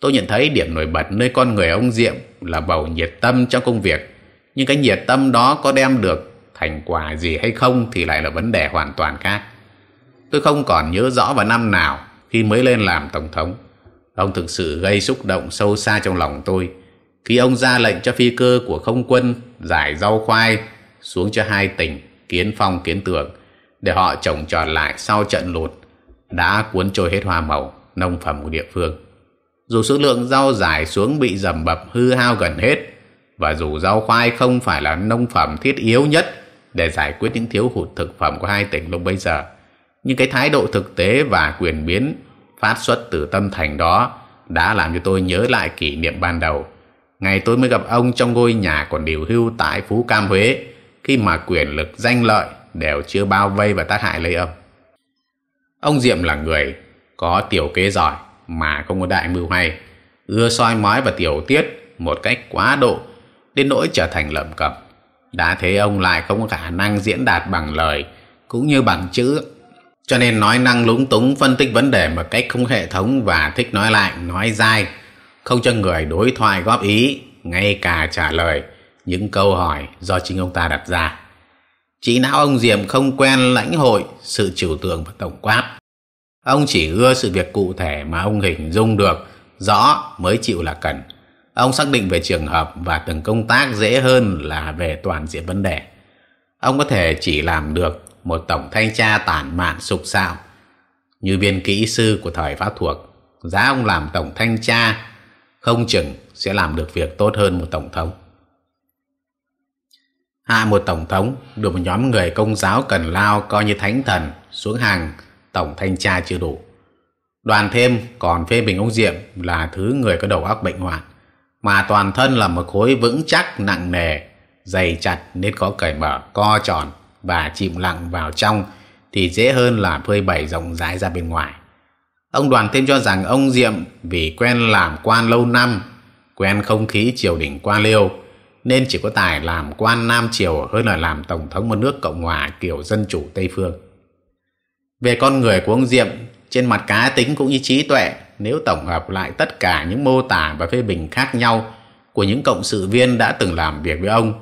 tôi nhận thấy điểm nổi bật nơi con người ông Diệm là bầu nhiệt tâm trong công việc. Nhưng cái nhiệt tâm đó có đem được thành quả gì hay không thì lại là vấn đề hoàn toàn khác. Tôi không còn nhớ rõ vào năm nào khi mới lên làm tổng thống. Ông thực sự gây xúc động sâu xa trong lòng tôi khi ông ra lệnh cho phi cơ của không quân giải rau khoai xuống cho hai tỉnh Kiến Phong Kiến Tường để họ trồng trọt lại sau trận lụt đã cuốn trôi hết hoa màu, nông phẩm của địa phương. Dù số lượng rau dài xuống bị dầm bập hư hao gần hết, và dù rau khoai không phải là nông phẩm thiết yếu nhất để giải quyết những thiếu hụt thực phẩm của hai tỉnh lúc bấy giờ. Nhưng cái thái độ thực tế và quyền biến phát xuất từ tâm thành đó đã làm cho tôi nhớ lại kỷ niệm ban đầu. Ngày tôi mới gặp ông trong ngôi nhà còn điều hưu tại Phú Cam Huế, khi mà quyền lực danh lợi đều chưa bao vây và tác hại lấy ông. Ông Diệm là người có tiểu kế giỏi mà không có đại mưu hay, ưa soi mói và tiểu tiết một cách quá độ đến nỗi trở thành lẩm cẩm. Đã thế ông lại không có khả năng diễn đạt bằng lời cũng như bằng chữ. Cho nên nói năng lúng túng phân tích vấn đề một cách không hệ thống và thích nói lại nói dai không cho người đối thoại góp ý ngay cả trả lời những câu hỏi do chính ông ta đặt ra chỉ não ông diệm không quen lãnh hội sự trừu tượng và tổng quát ông chỉ ưa sự việc cụ thể mà ông hình dung được, rõ mới chịu là cần Ông xác định về trường hợp và từng công tác dễ hơn là về toàn diện vấn đề. Ông có thể chỉ làm được một tổng thanh tra tản mạn sục sạo, như viên kỹ sư của thời pháp thuộc. Giá ông làm tổng thanh tra không chừng sẽ làm được việc tốt hơn một tổng thống. Hạ một tổng thống được một nhóm người công giáo cần lao coi như thánh thần xuống hàng tổng thanh tra chưa đủ. Đoàn thêm còn phê bình ông Diệm là thứ người có đầu óc bệnh hoạn, mà toàn thân là một khối vững chắc nặng nề, dày chặt nên có cởi mở, co tròn và chìm lặng vào trong thì dễ hơn là phơi bày rộng rãi ra bên ngoài ông đoàn thêm cho rằng ông diệm vì quen làm quan lâu năm, quen không khí triều đình quan liêu nên chỉ có tài làm quan nam triều hơn là làm tổng thống một nước cộng hòa kiểu dân chủ tây phương. Về con người của ông diệm trên mặt cá tính cũng như trí tuệ nếu tổng hợp lại tất cả những mô tả và phê bình khác nhau của những cộng sự viên đã từng làm việc với ông,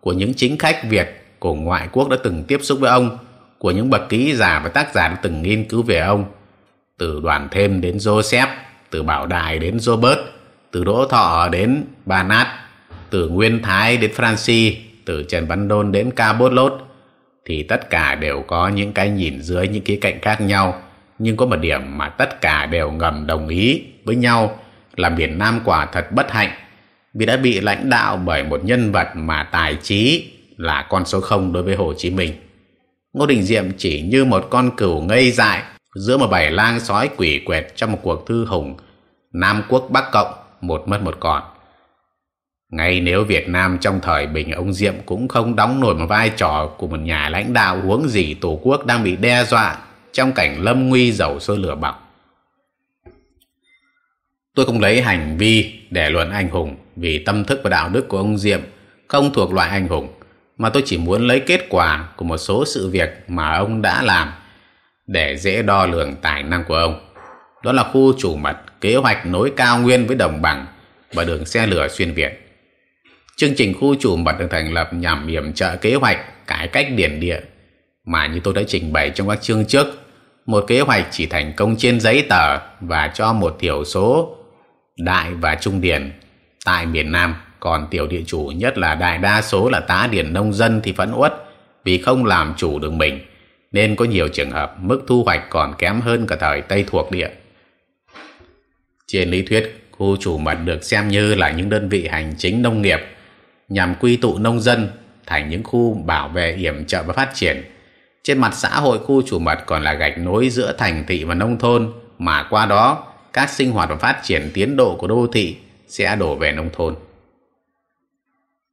của những chính khách Việt của ngoại quốc đã từng tiếp xúc với ông, của những bậc ký giả và tác giả đã từng nghiên cứu về ông, từ đoàn thêm đến Joseph, từ Bảo Đài đến Robert, từ Đỗ Thọ đến Banat, từ Nguyên Thái đến Francis, từ Trần Văn Đôn đến Cabot Lốt, thì tất cả đều có những cái nhìn dưới những khía cạnh khác nhau nhưng có một điểm mà tất cả đều ngầm đồng ý với nhau là miền Nam quả thật bất hạnh vì đã bị lãnh đạo bởi một nhân vật mà tài trí là con số không đối với Hồ Chí Minh. Ngô Đình Diệm chỉ như một con cừu ngây dại giữa một bầy lang sói quỷ quẹt trong một cuộc thư hùng Nam Quốc Bắc Cộng một mất một còn. Ngay nếu Việt Nam trong thời bình ông Diệm cũng không đóng nổi một vai trò của một nhà lãnh đạo huống gì Tổ quốc đang bị đe dọa trong cảnh lâm nguy dầu sôi lửa bỏng. Tôi không lấy hành vi để luận anh hùng vì tâm thức và đạo đức của ông Diệm không thuộc loại anh hùng, mà tôi chỉ muốn lấy kết quả của một số sự việc mà ông đã làm để dễ đo lường tài năng của ông. Đó là khu chủ mật kế hoạch nối cao nguyên với đồng bằng và đường xe lửa xuyên Việt. Chương trình khu chủ mật được thành lập nhằm yểm trợ kế hoạch cải cách điển địa mà như tôi đã trình bày trong các chương trước một kế hoạch chỉ thành công trên giấy tờ và cho một thiểu số đại và trung điển tại miền Nam, còn tiểu địa chủ nhất là đại đa số là tá điển nông dân thì phẫn uất vì không làm chủ được mình, nên có nhiều trường hợp mức thu hoạch còn kém hơn cả thời Tây thuộc địa. Trên lý thuyết, khu chủ mật được xem như là những đơn vị hành chính nông nghiệp nhằm quy tụ nông dân thành những khu bảo vệ hiểm trợ và phát triển trên mặt xã hội khu chủ mật còn là gạch nối giữa thành thị và nông thôn mà qua đó các sinh hoạt và phát triển tiến độ của đô thị sẽ đổ về nông thôn.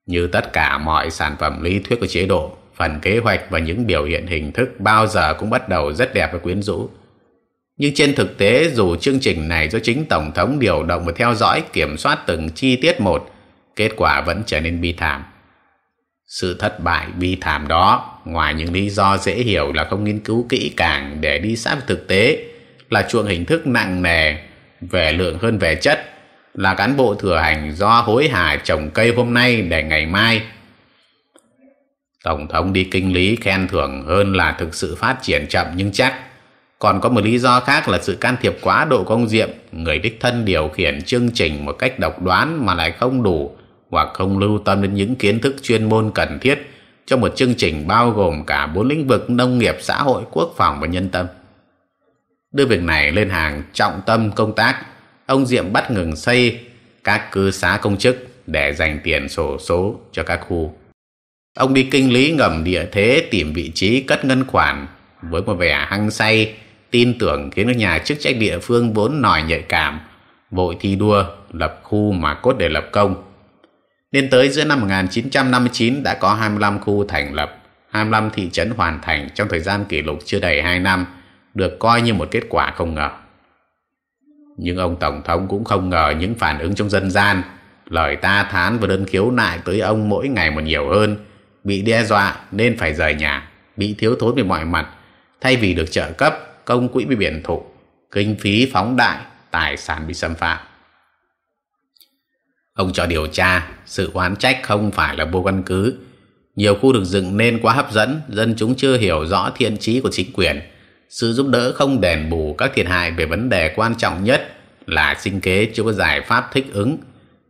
Như tất cả mọi sản phẩm lý thuyết của chế độ, phần kế hoạch và những biểu hiện hình thức bao giờ cũng bắt đầu rất đẹp và quyến rũ. Nhưng trên thực tế dù chương trình này do chính Tổng thống điều động và theo dõi kiểm soát từng chi tiết một, kết quả vẫn trở nên bi thảm. Sự thất bại bi thảm đó, ngoài những lý do dễ hiểu là không nghiên cứu kỹ càng để đi sát với thực tế, là chuộng hình thức nặng nề về lượng hơn về chất, là cán bộ thừa hành do hối hả trồng cây hôm nay để ngày mai. Tổng thống đi kinh lý khen thưởng hơn là thực sự phát triển chậm nhưng chắc. Còn có một lý do khác là sự can thiệp quá độ công diệm, người đích thân điều khiển chương trình một cách độc đoán mà lại không đủ hoặc không lưu tâm đến những kiến thức chuyên môn cần thiết cho một chương trình bao gồm cả bốn lĩnh vực nông nghiệp, xã hội, quốc phòng và nhân tâm. Đưa việc này lên hàng trọng tâm công tác, ông Diệm bắt ngừng xây các cư xá công chức để dành tiền sổ số cho các khu. Ông đi kinh lý ngầm địa thế tìm vị trí cất ngân khoản với một vẻ hăng say, tin tưởng khiến các nhà chức trách địa phương vốn nòi nhạy cảm, vội thi đua lập khu mà cốt để lập công. Nên tới giữa năm 1959 đã có 25 khu thành lập, 25 thị trấn hoàn thành trong thời gian kỷ lục chưa đầy 2 năm, được coi như một kết quả không ngờ. Nhưng ông Tổng thống cũng không ngờ những phản ứng trong dân gian, lời ta thán và đơn khiếu nại tới ông mỗi ngày một nhiều hơn, bị đe dọa nên phải rời nhà, bị thiếu thốn về mọi mặt, thay vì được trợ cấp, công quỹ bị biển thụ, kinh phí phóng đại, tài sản bị xâm phạm. Ông cho điều tra, sự oán trách không phải là vô căn cứ. Nhiều khu được dựng nên quá hấp dẫn, dân chúng chưa hiểu rõ thiện trí của chính quyền. Sự giúp đỡ không đền bù các thiệt hại về vấn đề quan trọng nhất là sinh kế chưa có giải pháp thích ứng.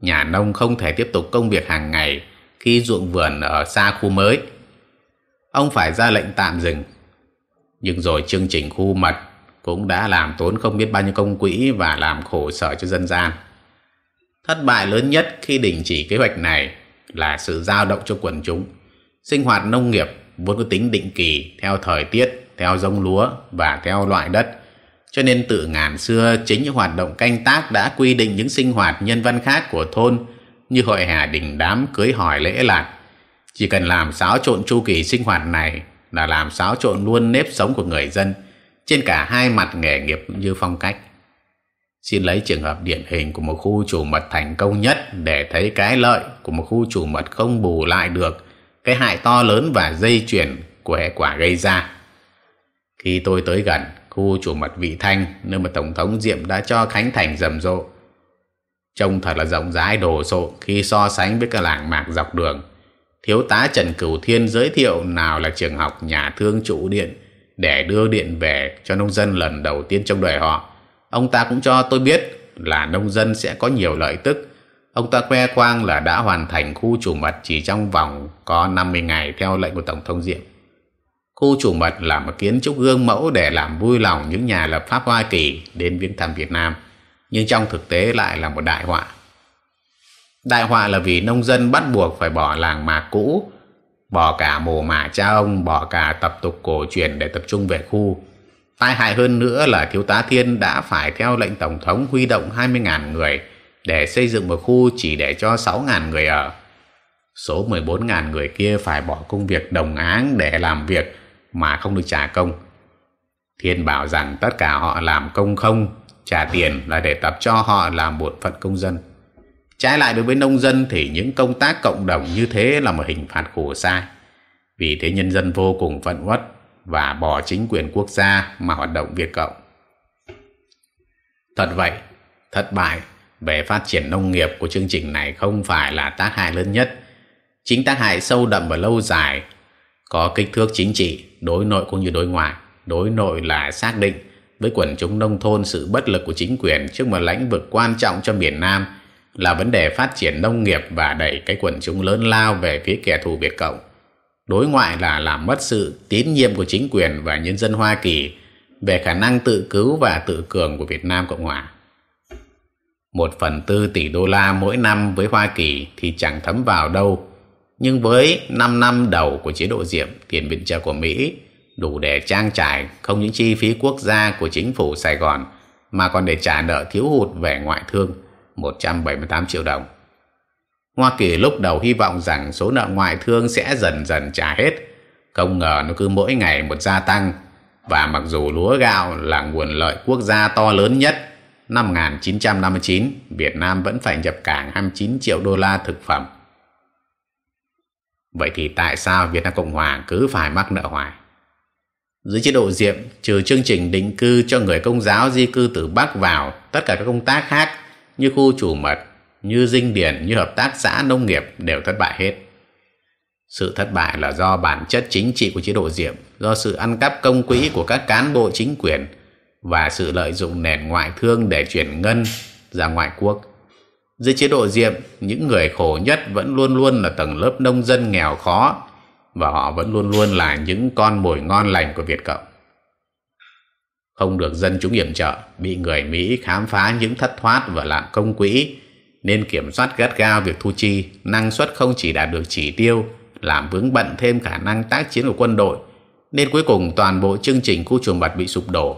Nhà nông không thể tiếp tục công việc hàng ngày khi ruộng vườn ở xa khu mới. Ông phải ra lệnh tạm dừng. Nhưng rồi chương trình khu mật cũng đã làm tốn không biết bao nhiêu công quỹ và làm khổ sở cho dân gian. Thất bại lớn nhất khi đình chỉ kế hoạch này là sự dao động cho quần chúng. Sinh hoạt nông nghiệp vốn có tính định kỳ theo thời tiết, theo giống lúa và theo loại đất. Cho nên tự ngàn xưa chính những hoạt động canh tác đã quy định những sinh hoạt nhân văn khác của thôn như hội hè đình đám cưới hỏi lễ lạc. Chỉ cần làm xáo trộn chu kỳ sinh hoạt này là làm xáo trộn luôn nếp sống của người dân trên cả hai mặt nghề nghiệp như phong cách. Xin lấy trường hợp điển hình của một khu chủ mật thành công nhất để thấy cái lợi của một khu chủ mật không bù lại được cái hại to lớn và dây chuyển của hệ quả gây ra. Khi tôi tới gần khu chủ mật Vị Thanh nơi mà Tổng thống Diệm đã cho Khánh Thành rầm rộ, trông thật là rộng rãi đồ sộ khi so sánh với các làng mạc dọc đường. Thiếu tá Trần Cửu Thiên giới thiệu nào là trường học nhà thương trụ điện để đưa điện về cho nông dân lần đầu tiên trong đời họ Ông ta cũng cho tôi biết là nông dân sẽ có nhiều lợi tức. Ông ta khoe khoang là đã hoàn thành khu chủ mật chỉ trong vòng có 50 ngày theo lệnh của Tổng thống Diệm. Khu chủ mật là một kiến trúc gương mẫu để làm vui lòng những nhà lập pháp Hoa Kỳ đến viếng thăm Việt Nam, nhưng trong thực tế lại là một đại họa. Đại họa là vì nông dân bắt buộc phải bỏ làng mạc cũ, bỏ cả mồ mả cha ông, bỏ cả tập tục cổ truyền để tập trung về khu. Tai hại hơn nữa là thiếu tá Thiên đã phải theo lệnh Tổng thống huy động 20.000 người để xây dựng một khu chỉ để cho 6.000 người ở. Số 14.000 người kia phải bỏ công việc đồng áng để làm việc mà không được trả công. Thiên bảo rằng tất cả họ làm công không, trả tiền là để tập cho họ làm một phận công dân. Trái lại đối với nông dân thì những công tác cộng đồng như thế là một hình phạt khổ sai. Vì thế nhân dân vô cùng phận uất và bỏ chính quyền quốc gia mà hoạt động Việt Cộng. Thật vậy, thất bại về phát triển nông nghiệp của chương trình này không phải là tác hại lớn nhất. Chính tác hại sâu đậm và lâu dài có kích thước chính trị, đối nội cũng như đối ngoại. Đối nội là xác định với quần chúng nông thôn sự bất lực của chính quyền trước một lĩnh vực quan trọng cho miền Nam là vấn đề phát triển nông nghiệp và đẩy cái quần chúng lớn lao về phía kẻ thù Việt Cộng đối ngoại là làm mất sự tín nhiệm của chính quyền và nhân dân Hoa Kỳ về khả năng tự cứu và tự cường của Việt Nam Cộng Hòa. Một phần tư tỷ đô la mỗi năm với Hoa Kỳ thì chẳng thấm vào đâu, nhưng với 5 năm đầu của chế độ Diệm, tiền viện trợ của Mỹ đủ để trang trải không những chi phí quốc gia của chính phủ Sài Gòn mà còn để trả nợ thiếu hụt về ngoại thương 178 triệu đồng. Hoa Kỳ lúc đầu hy vọng rằng số nợ ngoại thương sẽ dần dần trả hết. Không ngờ nó cứ mỗi ngày một gia tăng và mặc dù lúa gạo là nguồn lợi quốc gia to lớn nhất năm 1959 Việt Nam vẫn phải nhập cảng 29 triệu đô la thực phẩm. Vậy thì tại sao Việt Nam Cộng Hòa cứ phải mắc nợ hoài? Dưới chế độ Diệm, trừ chương trình định cư cho người công giáo di cư từ Bắc vào, tất cả các công tác khác như khu chủ mật, như dinh điển, như hợp tác xã nông nghiệp đều thất bại hết. Sự thất bại là do bản chất chính trị của chế độ Diệm, do sự ăn cắp công quỹ của các cán bộ chính quyền và sự lợi dụng nền ngoại thương để chuyển ngân ra ngoại quốc. Dưới chế độ Diệm, những người khổ nhất vẫn luôn luôn là tầng lớp nông dân nghèo khó và họ vẫn luôn luôn là những con mồi ngon lành của Việt Cộng. Không được dân chúng yểm trợ, bị người Mỹ khám phá những thất thoát và lạm công quỹ, nên kiểm soát gắt gao việc thu chi, năng suất không chỉ đạt được chỉ tiêu, làm vướng bận thêm khả năng tác chiến của quân đội, nên cuối cùng toàn bộ chương trình khu chuồng mật bị sụp đổ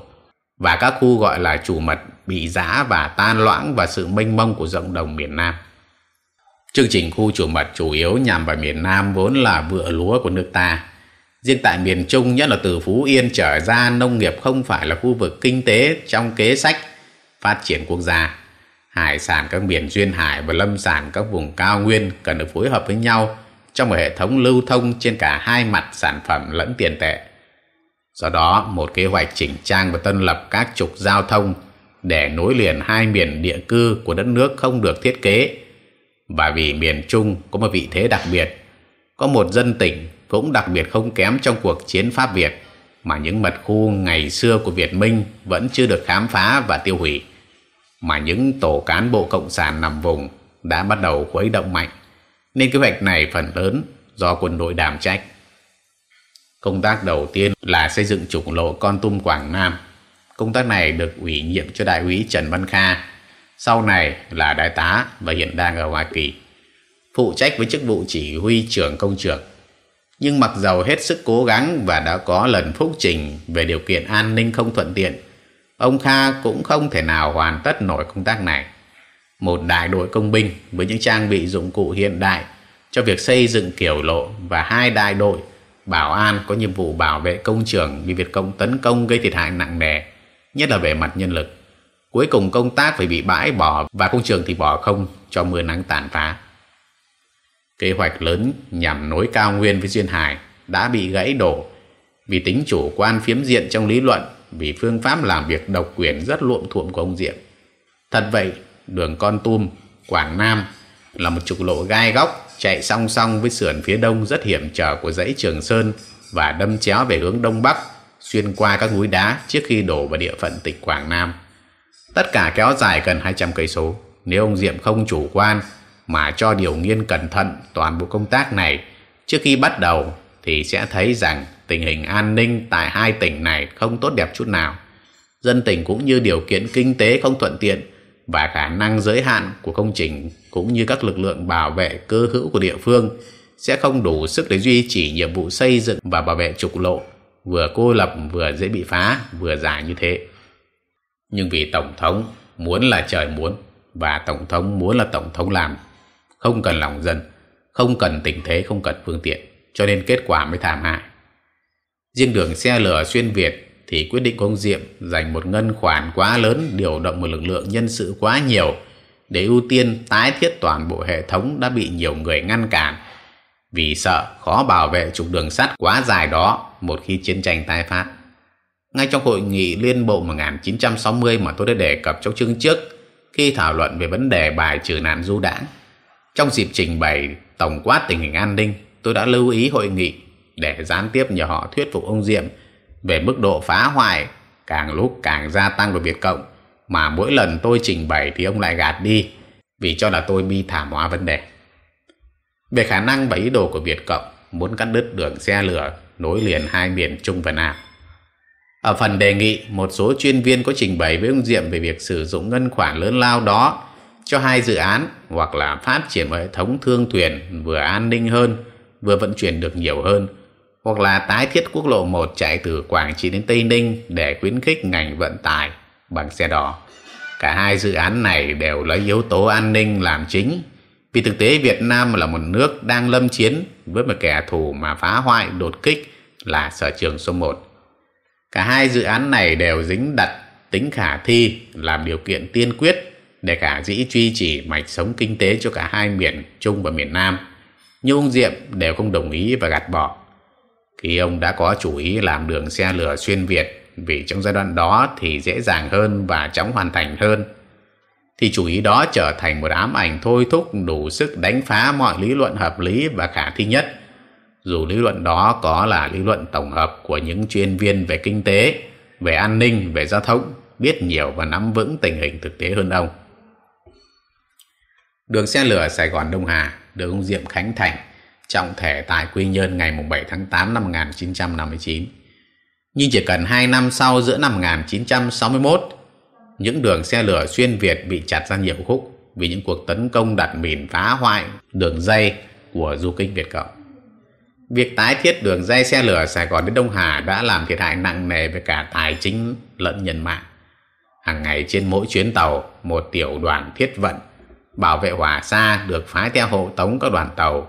và các khu gọi là chủ mật bị giã và tan loãng và sự mênh mông của rộng đồng miền Nam. Chương trình khu chủ mật chủ yếu nhằm vào miền Nam vốn là vựa lúa của nước ta. Riêng tại miền Trung, nhất là từ Phú Yên trở ra, nông nghiệp không phải là khu vực kinh tế trong kế sách phát triển quốc gia. Hải sản các miền duyên hải và lâm sản các vùng cao nguyên cần được phối hợp với nhau trong một hệ thống lưu thông trên cả hai mặt sản phẩm lẫn tiền tệ. Do đó, một kế hoạch chỉnh trang và tân lập các trục giao thông để nối liền hai miền địa cư của đất nước không được thiết kế và vì miền Trung có một vị thế đặc biệt, có một dân tỉnh cũng đặc biệt không kém trong cuộc chiến Pháp Việt mà những mật khu ngày xưa của Việt Minh vẫn chưa được khám phá và tiêu hủy, mà những tổ cán bộ cộng sản nằm vùng đã bắt đầu khuấy động mạnh, nên kế hoạch này phần lớn do quân đội đảm trách. Công tác đầu tiên là xây dựng trục lộ Con Tum Quảng Nam. Công tác này được ủy nhiệm cho đại úy Trần Văn Kha sau này là đại tá và hiện đang ở Hoa Kỳ, phụ trách với chức vụ chỉ huy trưởng công trường. Nhưng mặc dầu hết sức cố gắng và đã có lần phúc trình về điều kiện an ninh không thuận tiện, ông Kha cũng không thể nào hoàn tất nổi công tác này. Một đại đội công binh với những trang bị dụng cụ hiện đại cho việc xây dựng kiểu lộ và hai đại đội bảo an có nhiệm vụ bảo vệ công trường bị Việt Cộng tấn công gây thiệt hại nặng nề, nhất là về mặt nhân lực. Cuối cùng công tác phải bị bãi bỏ và công trường thì bỏ không cho mưa nắng tàn phá. Kế hoạch lớn nhằm nối cao nguyên với duyên hải đã bị gãy đổ vì tính chủ quan phiếm diện trong lý luận vì phương pháp làm việc độc quyền rất luộm thuộm của ông Diệm. Thật vậy, đường Con Tum, Quảng Nam là một trục lộ gai góc chạy song song với sườn phía đông rất hiểm trở của dãy Trường Sơn và đâm chéo về hướng đông bắc xuyên qua các núi đá trước khi đổ vào địa phận tỉnh Quảng Nam. Tất cả kéo dài gần 200 cây số. Nếu ông Diệm không chủ quan mà cho điều nghiên cẩn thận toàn bộ công tác này trước khi bắt đầu thì sẽ thấy rằng tình hình an ninh tại hai tỉnh này không tốt đẹp chút nào. Dân tỉnh cũng như điều kiện kinh tế không thuận tiện và khả năng giới hạn của công trình cũng như các lực lượng bảo vệ cơ hữu của địa phương sẽ không đủ sức để duy trì nhiệm vụ xây dựng và bảo vệ trục lộ, vừa cô lập vừa dễ bị phá, vừa dài như thế nhưng vì tổng thống muốn là trời muốn và tổng thống muốn là tổng thống làm, không cần lòng dân, không cần tình thế, không cần phương tiện, cho nên kết quả mới thảm hại riêng đường xe lửa xuyên việt thì quyết định của ông diệm dành một ngân khoản quá lớn điều động một lực lượng nhân sự quá nhiều để ưu tiên tái thiết toàn bộ hệ thống đã bị nhiều người ngăn cản vì sợ khó bảo vệ trục đường sắt quá dài đó một khi chiến tranh tái phát ngay trong hội nghị liên bộ 1960 mà tôi đã đề cập trong chương trước khi thảo luận về vấn đề bài trừ nạn du đảng. Trong dịp trình bày tổng quát tình hình an ninh, tôi đã lưu ý hội nghị để gián tiếp nhờ họ thuyết phục ông Diệm về mức độ phá hoại càng lúc càng gia tăng của Việt Cộng mà mỗi lần tôi trình bày thì ông lại gạt đi vì cho là tôi bi thảm hóa vấn đề. Về khả năng và ý đồ của Việt Cộng muốn cắt đứt đường xe lửa nối liền hai miền Trung và Nam. Ở phần đề nghị, một số chuyên viên có trình bày với ông Diệm về việc sử dụng ngân khoản lớn lao đó cho hai dự án hoặc là phát triển một hệ thống thương thuyền vừa an ninh hơn, vừa vận chuyển được nhiều hơn, hoặc là tái thiết quốc lộ 1 chạy từ Quảng Trị đến Tây Ninh để khuyến khích ngành vận tải bằng xe đỏ. Cả hai dự án này đều lấy yếu tố an ninh làm chính, vì thực tế Việt Nam là một nước đang lâm chiến với một kẻ thù mà phá hoại đột kích là sở trường số 1. Cả hai dự án này đều dính đặt tính khả thi làm điều kiện tiên quyết để cả dĩ duy trì mạch sống kinh tế cho cả hai miền Trung và miền Nam. Nhưng ông Diệm đều không đồng ý và gạt bỏ. Khi ông đã có chủ ý làm đường xe lửa xuyên Việt, vì trong giai đoạn đó thì dễ dàng hơn và chóng hoàn thành hơn, thì chủ ý đó trở thành một ám ảnh thôi thúc đủ sức đánh phá mọi lý luận hợp lý và khả thi nhất. Dù lý luận đó có là lý luận tổng hợp của những chuyên viên về kinh tế, về an ninh, về giao thông, biết nhiều và nắm vững tình hình thực tế hơn ông. Đường xe lửa Sài Gòn Đông Hà được ông Diệm Khánh Thành trọng thể tại Quy Nhơn ngày 7 tháng 8 năm 1959 nhưng chỉ cần 2 năm sau giữa năm 1961, những đường xe lửa xuyên Việt bị chặt ra nhiều khúc vì những cuộc tấn công đặt mìn phá hoại đường dây của du kích Việt Cộng. Việc tái thiết đường dây xe lửa Sài Gòn đến Đông Hà đã làm thiệt hại nặng nề về cả tài chính lẫn nhân mạng. Hàng ngày trên mỗi chuyến tàu, một tiểu đoàn thiết vận bảo vệ hỏa xa được phái theo hộ tống các đoàn tàu.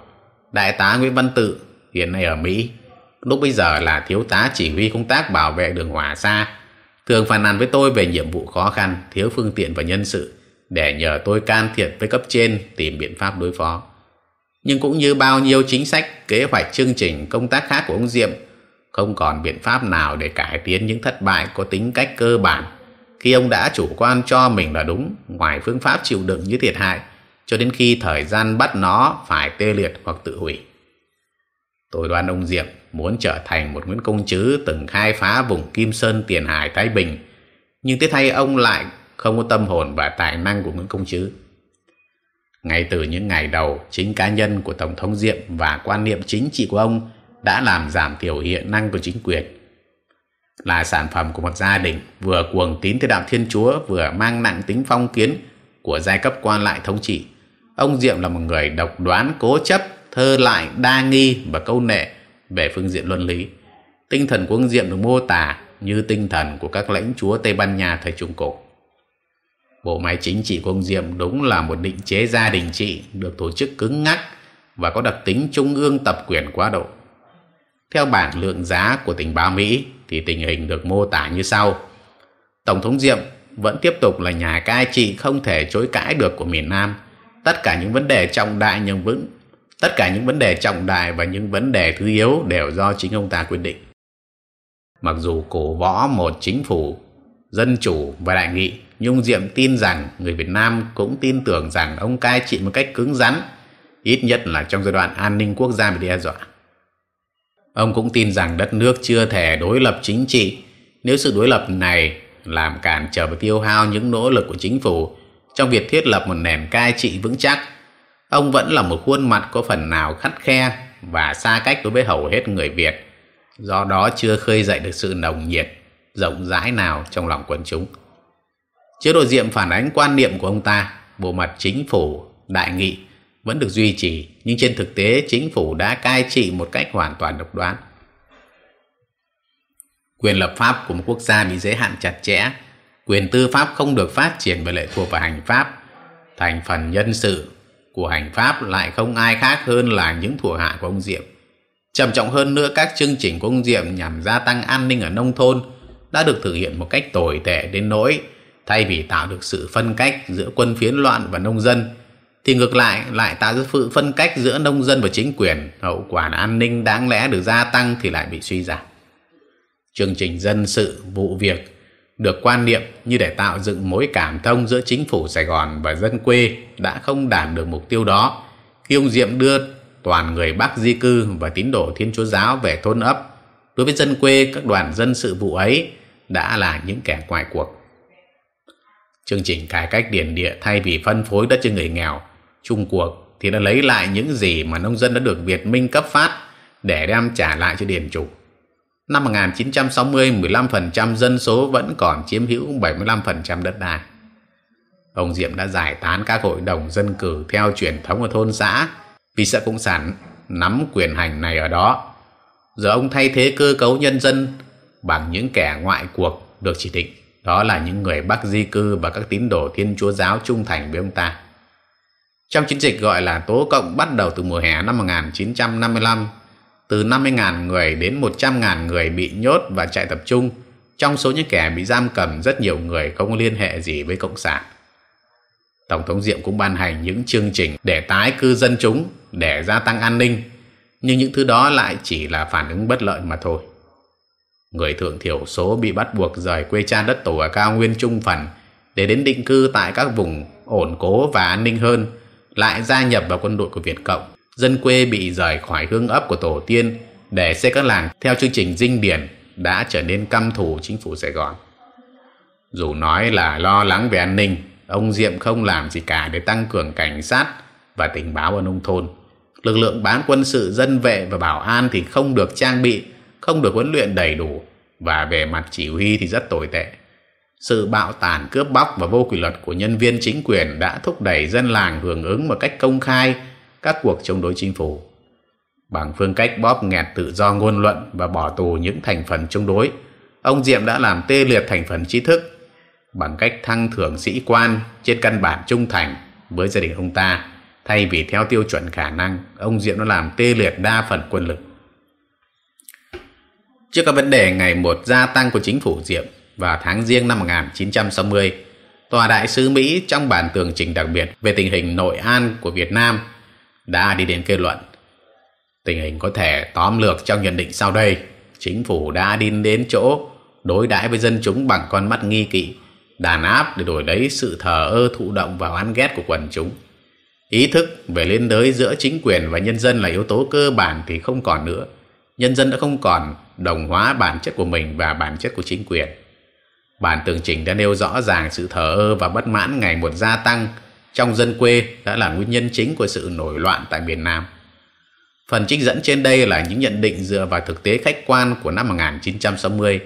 Đại tá Nguyễn Văn Tự, hiện nay ở Mỹ, lúc bây giờ là thiếu tá chỉ huy công tác bảo vệ đường hỏa xa. Thường phàn nàn với tôi về nhiệm vụ khó khăn, thiếu phương tiện và nhân sự, để nhờ tôi can thiệp với cấp trên tìm biện pháp đối phó. Nhưng cũng như bao nhiêu chính sách, kế hoạch chương trình, công tác khác của ông diệm, không còn biện pháp nào để cải tiến những thất bại có tính cách cơ bản. Khi ông đã chủ quan cho mình là đúng, ngoài phương pháp chịu đựng như thiệt hại cho đến khi thời gian bắt nó phải tê liệt hoặc tự hủy tôi đoán ông diệm muốn trở thành một Nguyễn Công Trứ từng khai phá vùng Kim Sơn Tiền Hải Thái Bình, nhưng tiếc thay ông lại không có tâm hồn và tài năng của Nguyễn Công Trứ. Ngay từ những ngày đầu, chính cá nhân của Tổng thống Diệm và quan niệm chính trị của ông đã làm giảm thiểu hiện năng của chính quyền. Là sản phẩm của một gia đình vừa cuồng tín theo đạo Thiên Chúa vừa mang nặng tính phong kiến của giai cấp quan lại thống trị. Ông Diệm là một người độc đoán cố chấp, thơ lại, đa nghi và câu nệ về phương diện luân lý. Tinh thần của ông Diệm được mô tả như tinh thần của các lãnh chúa Tây Ban Nha thời Trung Cổ. Bộ máy chính trị của ông Diệm đúng là một định chế gia đình trị được tổ chức cứng ngắc và có đặc tính trung ương tập quyền quá độ. Theo bảng lượng giá của tình báo Mỹ thì tình hình được mô tả như sau. Tổng thống Diệm vẫn tiếp tục là nhà cai trị không thể chối cãi được của miền Nam. Tất cả những vấn đề trọng đại nhưng vững Tất cả những vấn đề trọng đại và những vấn đề thứ yếu đều do chính ông ta quyết định. Mặc dù cổ võ một chính phủ, dân chủ và đại nghị, Nhung Diệm tin rằng người Việt Nam cũng tin tưởng rằng ông cai trị một cách cứng rắn, ít nhất là trong giai đoạn an ninh quốc gia bị đe dọa. Ông cũng tin rằng đất nước chưa thể đối lập chính trị nếu sự đối lập này làm cản trở và tiêu hao những nỗ lực của chính phủ trong việc thiết lập một nền cai trị vững chắc Ông vẫn là một khuôn mặt có phần nào khắt khe và xa cách đối với hầu hết người Việt, do đó chưa khơi dậy được sự nồng nhiệt, rộng rãi nào trong lòng quần chúng. Chế độ diệm phản ánh quan niệm của ông ta, bộ mặt chính phủ, đại nghị vẫn được duy trì, nhưng trên thực tế chính phủ đã cai trị một cách hoàn toàn độc đoán. Quyền lập pháp của một quốc gia bị giới hạn chặt chẽ, quyền tư pháp không được phát triển bởi lệ thuộc vào hành pháp, thành phần nhân sự của hành pháp lại không ai khác hơn là những thuộc hạ của ông Diệm. Trầm trọng hơn nữa các chương trình của ông Diệm nhằm gia tăng an ninh ở nông thôn đã được thực hiện một cách tồi tệ đến nỗi thay vì tạo được sự phân cách giữa quân phiến loạn và nông dân thì ngược lại lại tạo ra sự phân cách giữa nông dân và chính quyền. Hậu quả an ninh đáng lẽ được gia tăng thì lại bị suy giảm. Chương trình dân sự vụ việc được quan niệm như để tạo dựng mối cảm thông giữa chính phủ Sài Gòn và dân quê đã không đạt được mục tiêu đó khi ông Diệm đưa toàn người Bắc di cư và tín đồ Thiên Chúa Giáo về thôn ấp. Đối với dân quê, các đoàn dân sự vụ ấy đã là những kẻ ngoài cuộc. Chương trình cải cách điển địa thay vì phân phối đất cho người nghèo, chung cuộc thì đã lấy lại những gì mà nông dân đã được Việt Minh cấp phát để đem trả lại cho điền chủ. Năm 1960, 15% dân số vẫn còn chiếm hữu 75% đất đai. Ông Diệm đã giải tán các hội đồng dân cử theo truyền thống ở thôn xã vì sợ Cộng sản nắm quyền hành này ở đó. Giờ ông thay thế cơ cấu nhân dân bằng những kẻ ngoại cuộc được chỉ định. Đó là những người Bắc di cư và các tín đồ thiên chúa giáo trung thành với ông ta. Trong chiến dịch gọi là Tố Cộng bắt đầu từ mùa hè năm 1955, từ 50.000 người đến 100.000 người bị nhốt và chạy tập trung. Trong số những kẻ bị giam cầm rất nhiều người không liên hệ gì với Cộng sản. Tổng thống Diệm cũng ban hành những chương trình để tái cư dân chúng, để gia tăng an ninh. Nhưng những thứ đó lại chỉ là phản ứng bất lợi mà thôi. Người thượng thiểu số bị bắt buộc rời quê cha đất tổ ở cao nguyên trung phần để đến định cư tại các vùng ổn cố và an ninh hơn, lại gia nhập vào quân đội của Việt Cộng. Dân quê bị rời khỏi hương ấp của tổ tiên để xây các làng theo chương trình dinh điển đã trở nên căm thù chính phủ Sài Gòn. Dù nói là lo lắng về an ninh, ông Diệm không làm gì cả để tăng cường cảnh sát và tình báo ở nông thôn. Lực lượng bán quân sự dân vệ và bảo an thì không được trang bị, không được huấn luyện đầy đủ và về mặt chỉ huy thì rất tồi tệ. Sự bạo tàn cướp bóc và vô kỷ luật của nhân viên chính quyền đã thúc đẩy dân làng hưởng ứng một cách công khai các cuộc chống đối chính phủ. Bằng phương cách bóp nghẹt tự do ngôn luận và bỏ tù những thành phần chống đối, ông Diệm đã làm tê liệt thành phần trí thức bằng cách thăng thưởng sĩ quan trên căn bản trung thành với gia đình ông ta. Thay vì theo tiêu chuẩn khả năng, ông Diệm đã làm tê liệt đa phần quân lực. Trước các vấn đề ngày một gia tăng của chính phủ Diệm vào tháng riêng năm 1960, Tòa đại sứ Mỹ trong bản tường trình đặc biệt về tình hình nội an của Việt Nam đã đi đến kết luận. Tình hình có thể tóm lược trong nhận định sau đây. Chính phủ đã đi đến chỗ đối đãi với dân chúng bằng con mắt nghi kỵ, đàn áp để đổi lấy sự thờ ơ thụ động và oán ghét của quần chúng. Ý thức về liên đới giữa chính quyền và nhân dân là yếu tố cơ bản thì không còn nữa. Nhân dân đã không còn đồng hóa bản chất của mình và bản chất của chính quyền. Bản tường trình đã nêu rõ ràng sự thờ ơ và bất mãn ngày một gia tăng trong dân quê đã là nguyên nhân chính của sự nổi loạn tại miền Nam. Phần trích dẫn trên đây là những nhận định dựa vào thực tế khách quan của năm 1960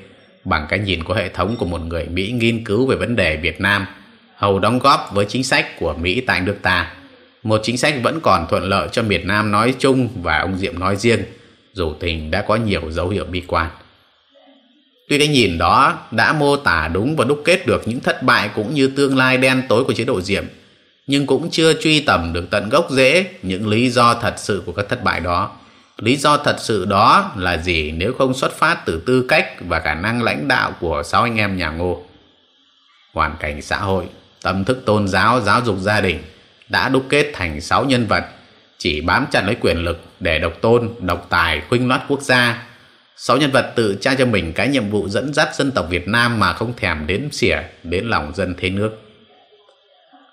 bằng cái nhìn của hệ thống của một người Mỹ nghiên cứu về vấn đề Việt Nam, hầu đóng góp với chính sách của Mỹ tại nước ta. Một chính sách vẫn còn thuận lợi cho miền Nam nói chung và ông Diệm nói riêng, dù tình đã có nhiều dấu hiệu bi quan. Tuy cái nhìn đó đã mô tả đúng và đúc kết được những thất bại cũng như tương lai đen tối của chế độ Diệm, nhưng cũng chưa truy tầm được tận gốc rễ những lý do thật sự của các thất bại đó. Lý do thật sự đó là gì nếu không xuất phát từ tư cách và khả năng lãnh đạo của sáu anh em nhà Ngô? Hoàn cảnh xã hội, tâm thức tôn giáo, giáo dục gia đình đã đúc kết thành sáu nhân vật chỉ bám chặt lấy quyền lực để độc tôn, độc tài, khuynh loát quốc gia. Sáu nhân vật tự tra cho mình cái nhiệm vụ dẫn dắt dân tộc Việt Nam mà không thèm đến xỉa đến lòng dân thế nước.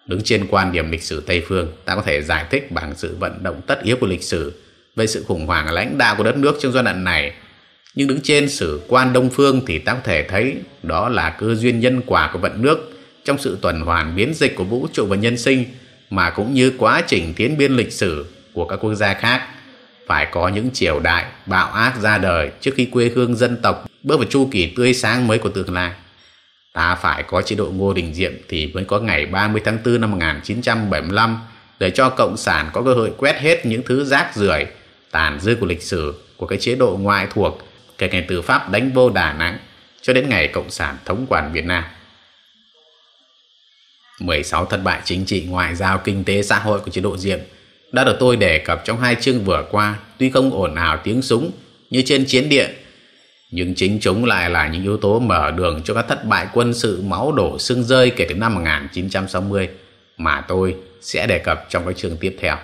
Đứng trên quan điểm lịch sử Tây Phương, ta có thể giải thích bằng sự vận động tất yếu của lịch sử về sự khủng hoảng lãnh đạo của đất nước trong giai đoạn này. Nhưng đứng trên sử quan Đông Phương thì ta có thể thấy đó là cơ duyên nhân quả của vận nước trong sự tuần hoàn biến dịch của vũ trụ và nhân sinh mà cũng như quá trình tiến biên lịch sử của các quốc gia khác phải có những triều đại bạo ác ra đời trước khi quê hương dân tộc bước vào chu kỳ tươi sáng mới của tương lai ta phải có chế độ Ngô Đình Diệm thì mới có ngày 30 tháng 4 năm 1975 để cho Cộng sản có cơ hội quét hết những thứ rác rưởi, tàn dư của lịch sử, của cái chế độ ngoại thuộc, kể ngày từ Pháp đánh vô Đà Nẵng cho đến ngày Cộng sản thống quản Việt Nam. 16 thất bại chính trị, ngoại giao, kinh tế, xã hội của chế độ Diệm đã được tôi đề cập trong hai chương vừa qua, tuy không ồn ào tiếng súng như trên chiến địa nhưng chính chúng lại là những yếu tố mở đường cho các thất bại quân sự máu đổ xương rơi kể từ năm 1960 mà tôi sẽ đề cập trong các chương tiếp theo.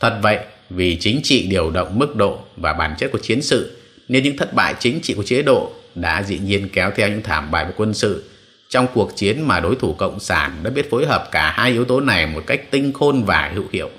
Thật vậy, vì chính trị điều động mức độ và bản chất của chiến sự nên những thất bại chính trị của chế độ đã dĩ nhiên kéo theo những thảm bại về quân sự trong cuộc chiến mà đối thủ cộng sản đã biết phối hợp cả hai yếu tố này một cách tinh khôn và hữu hiệu.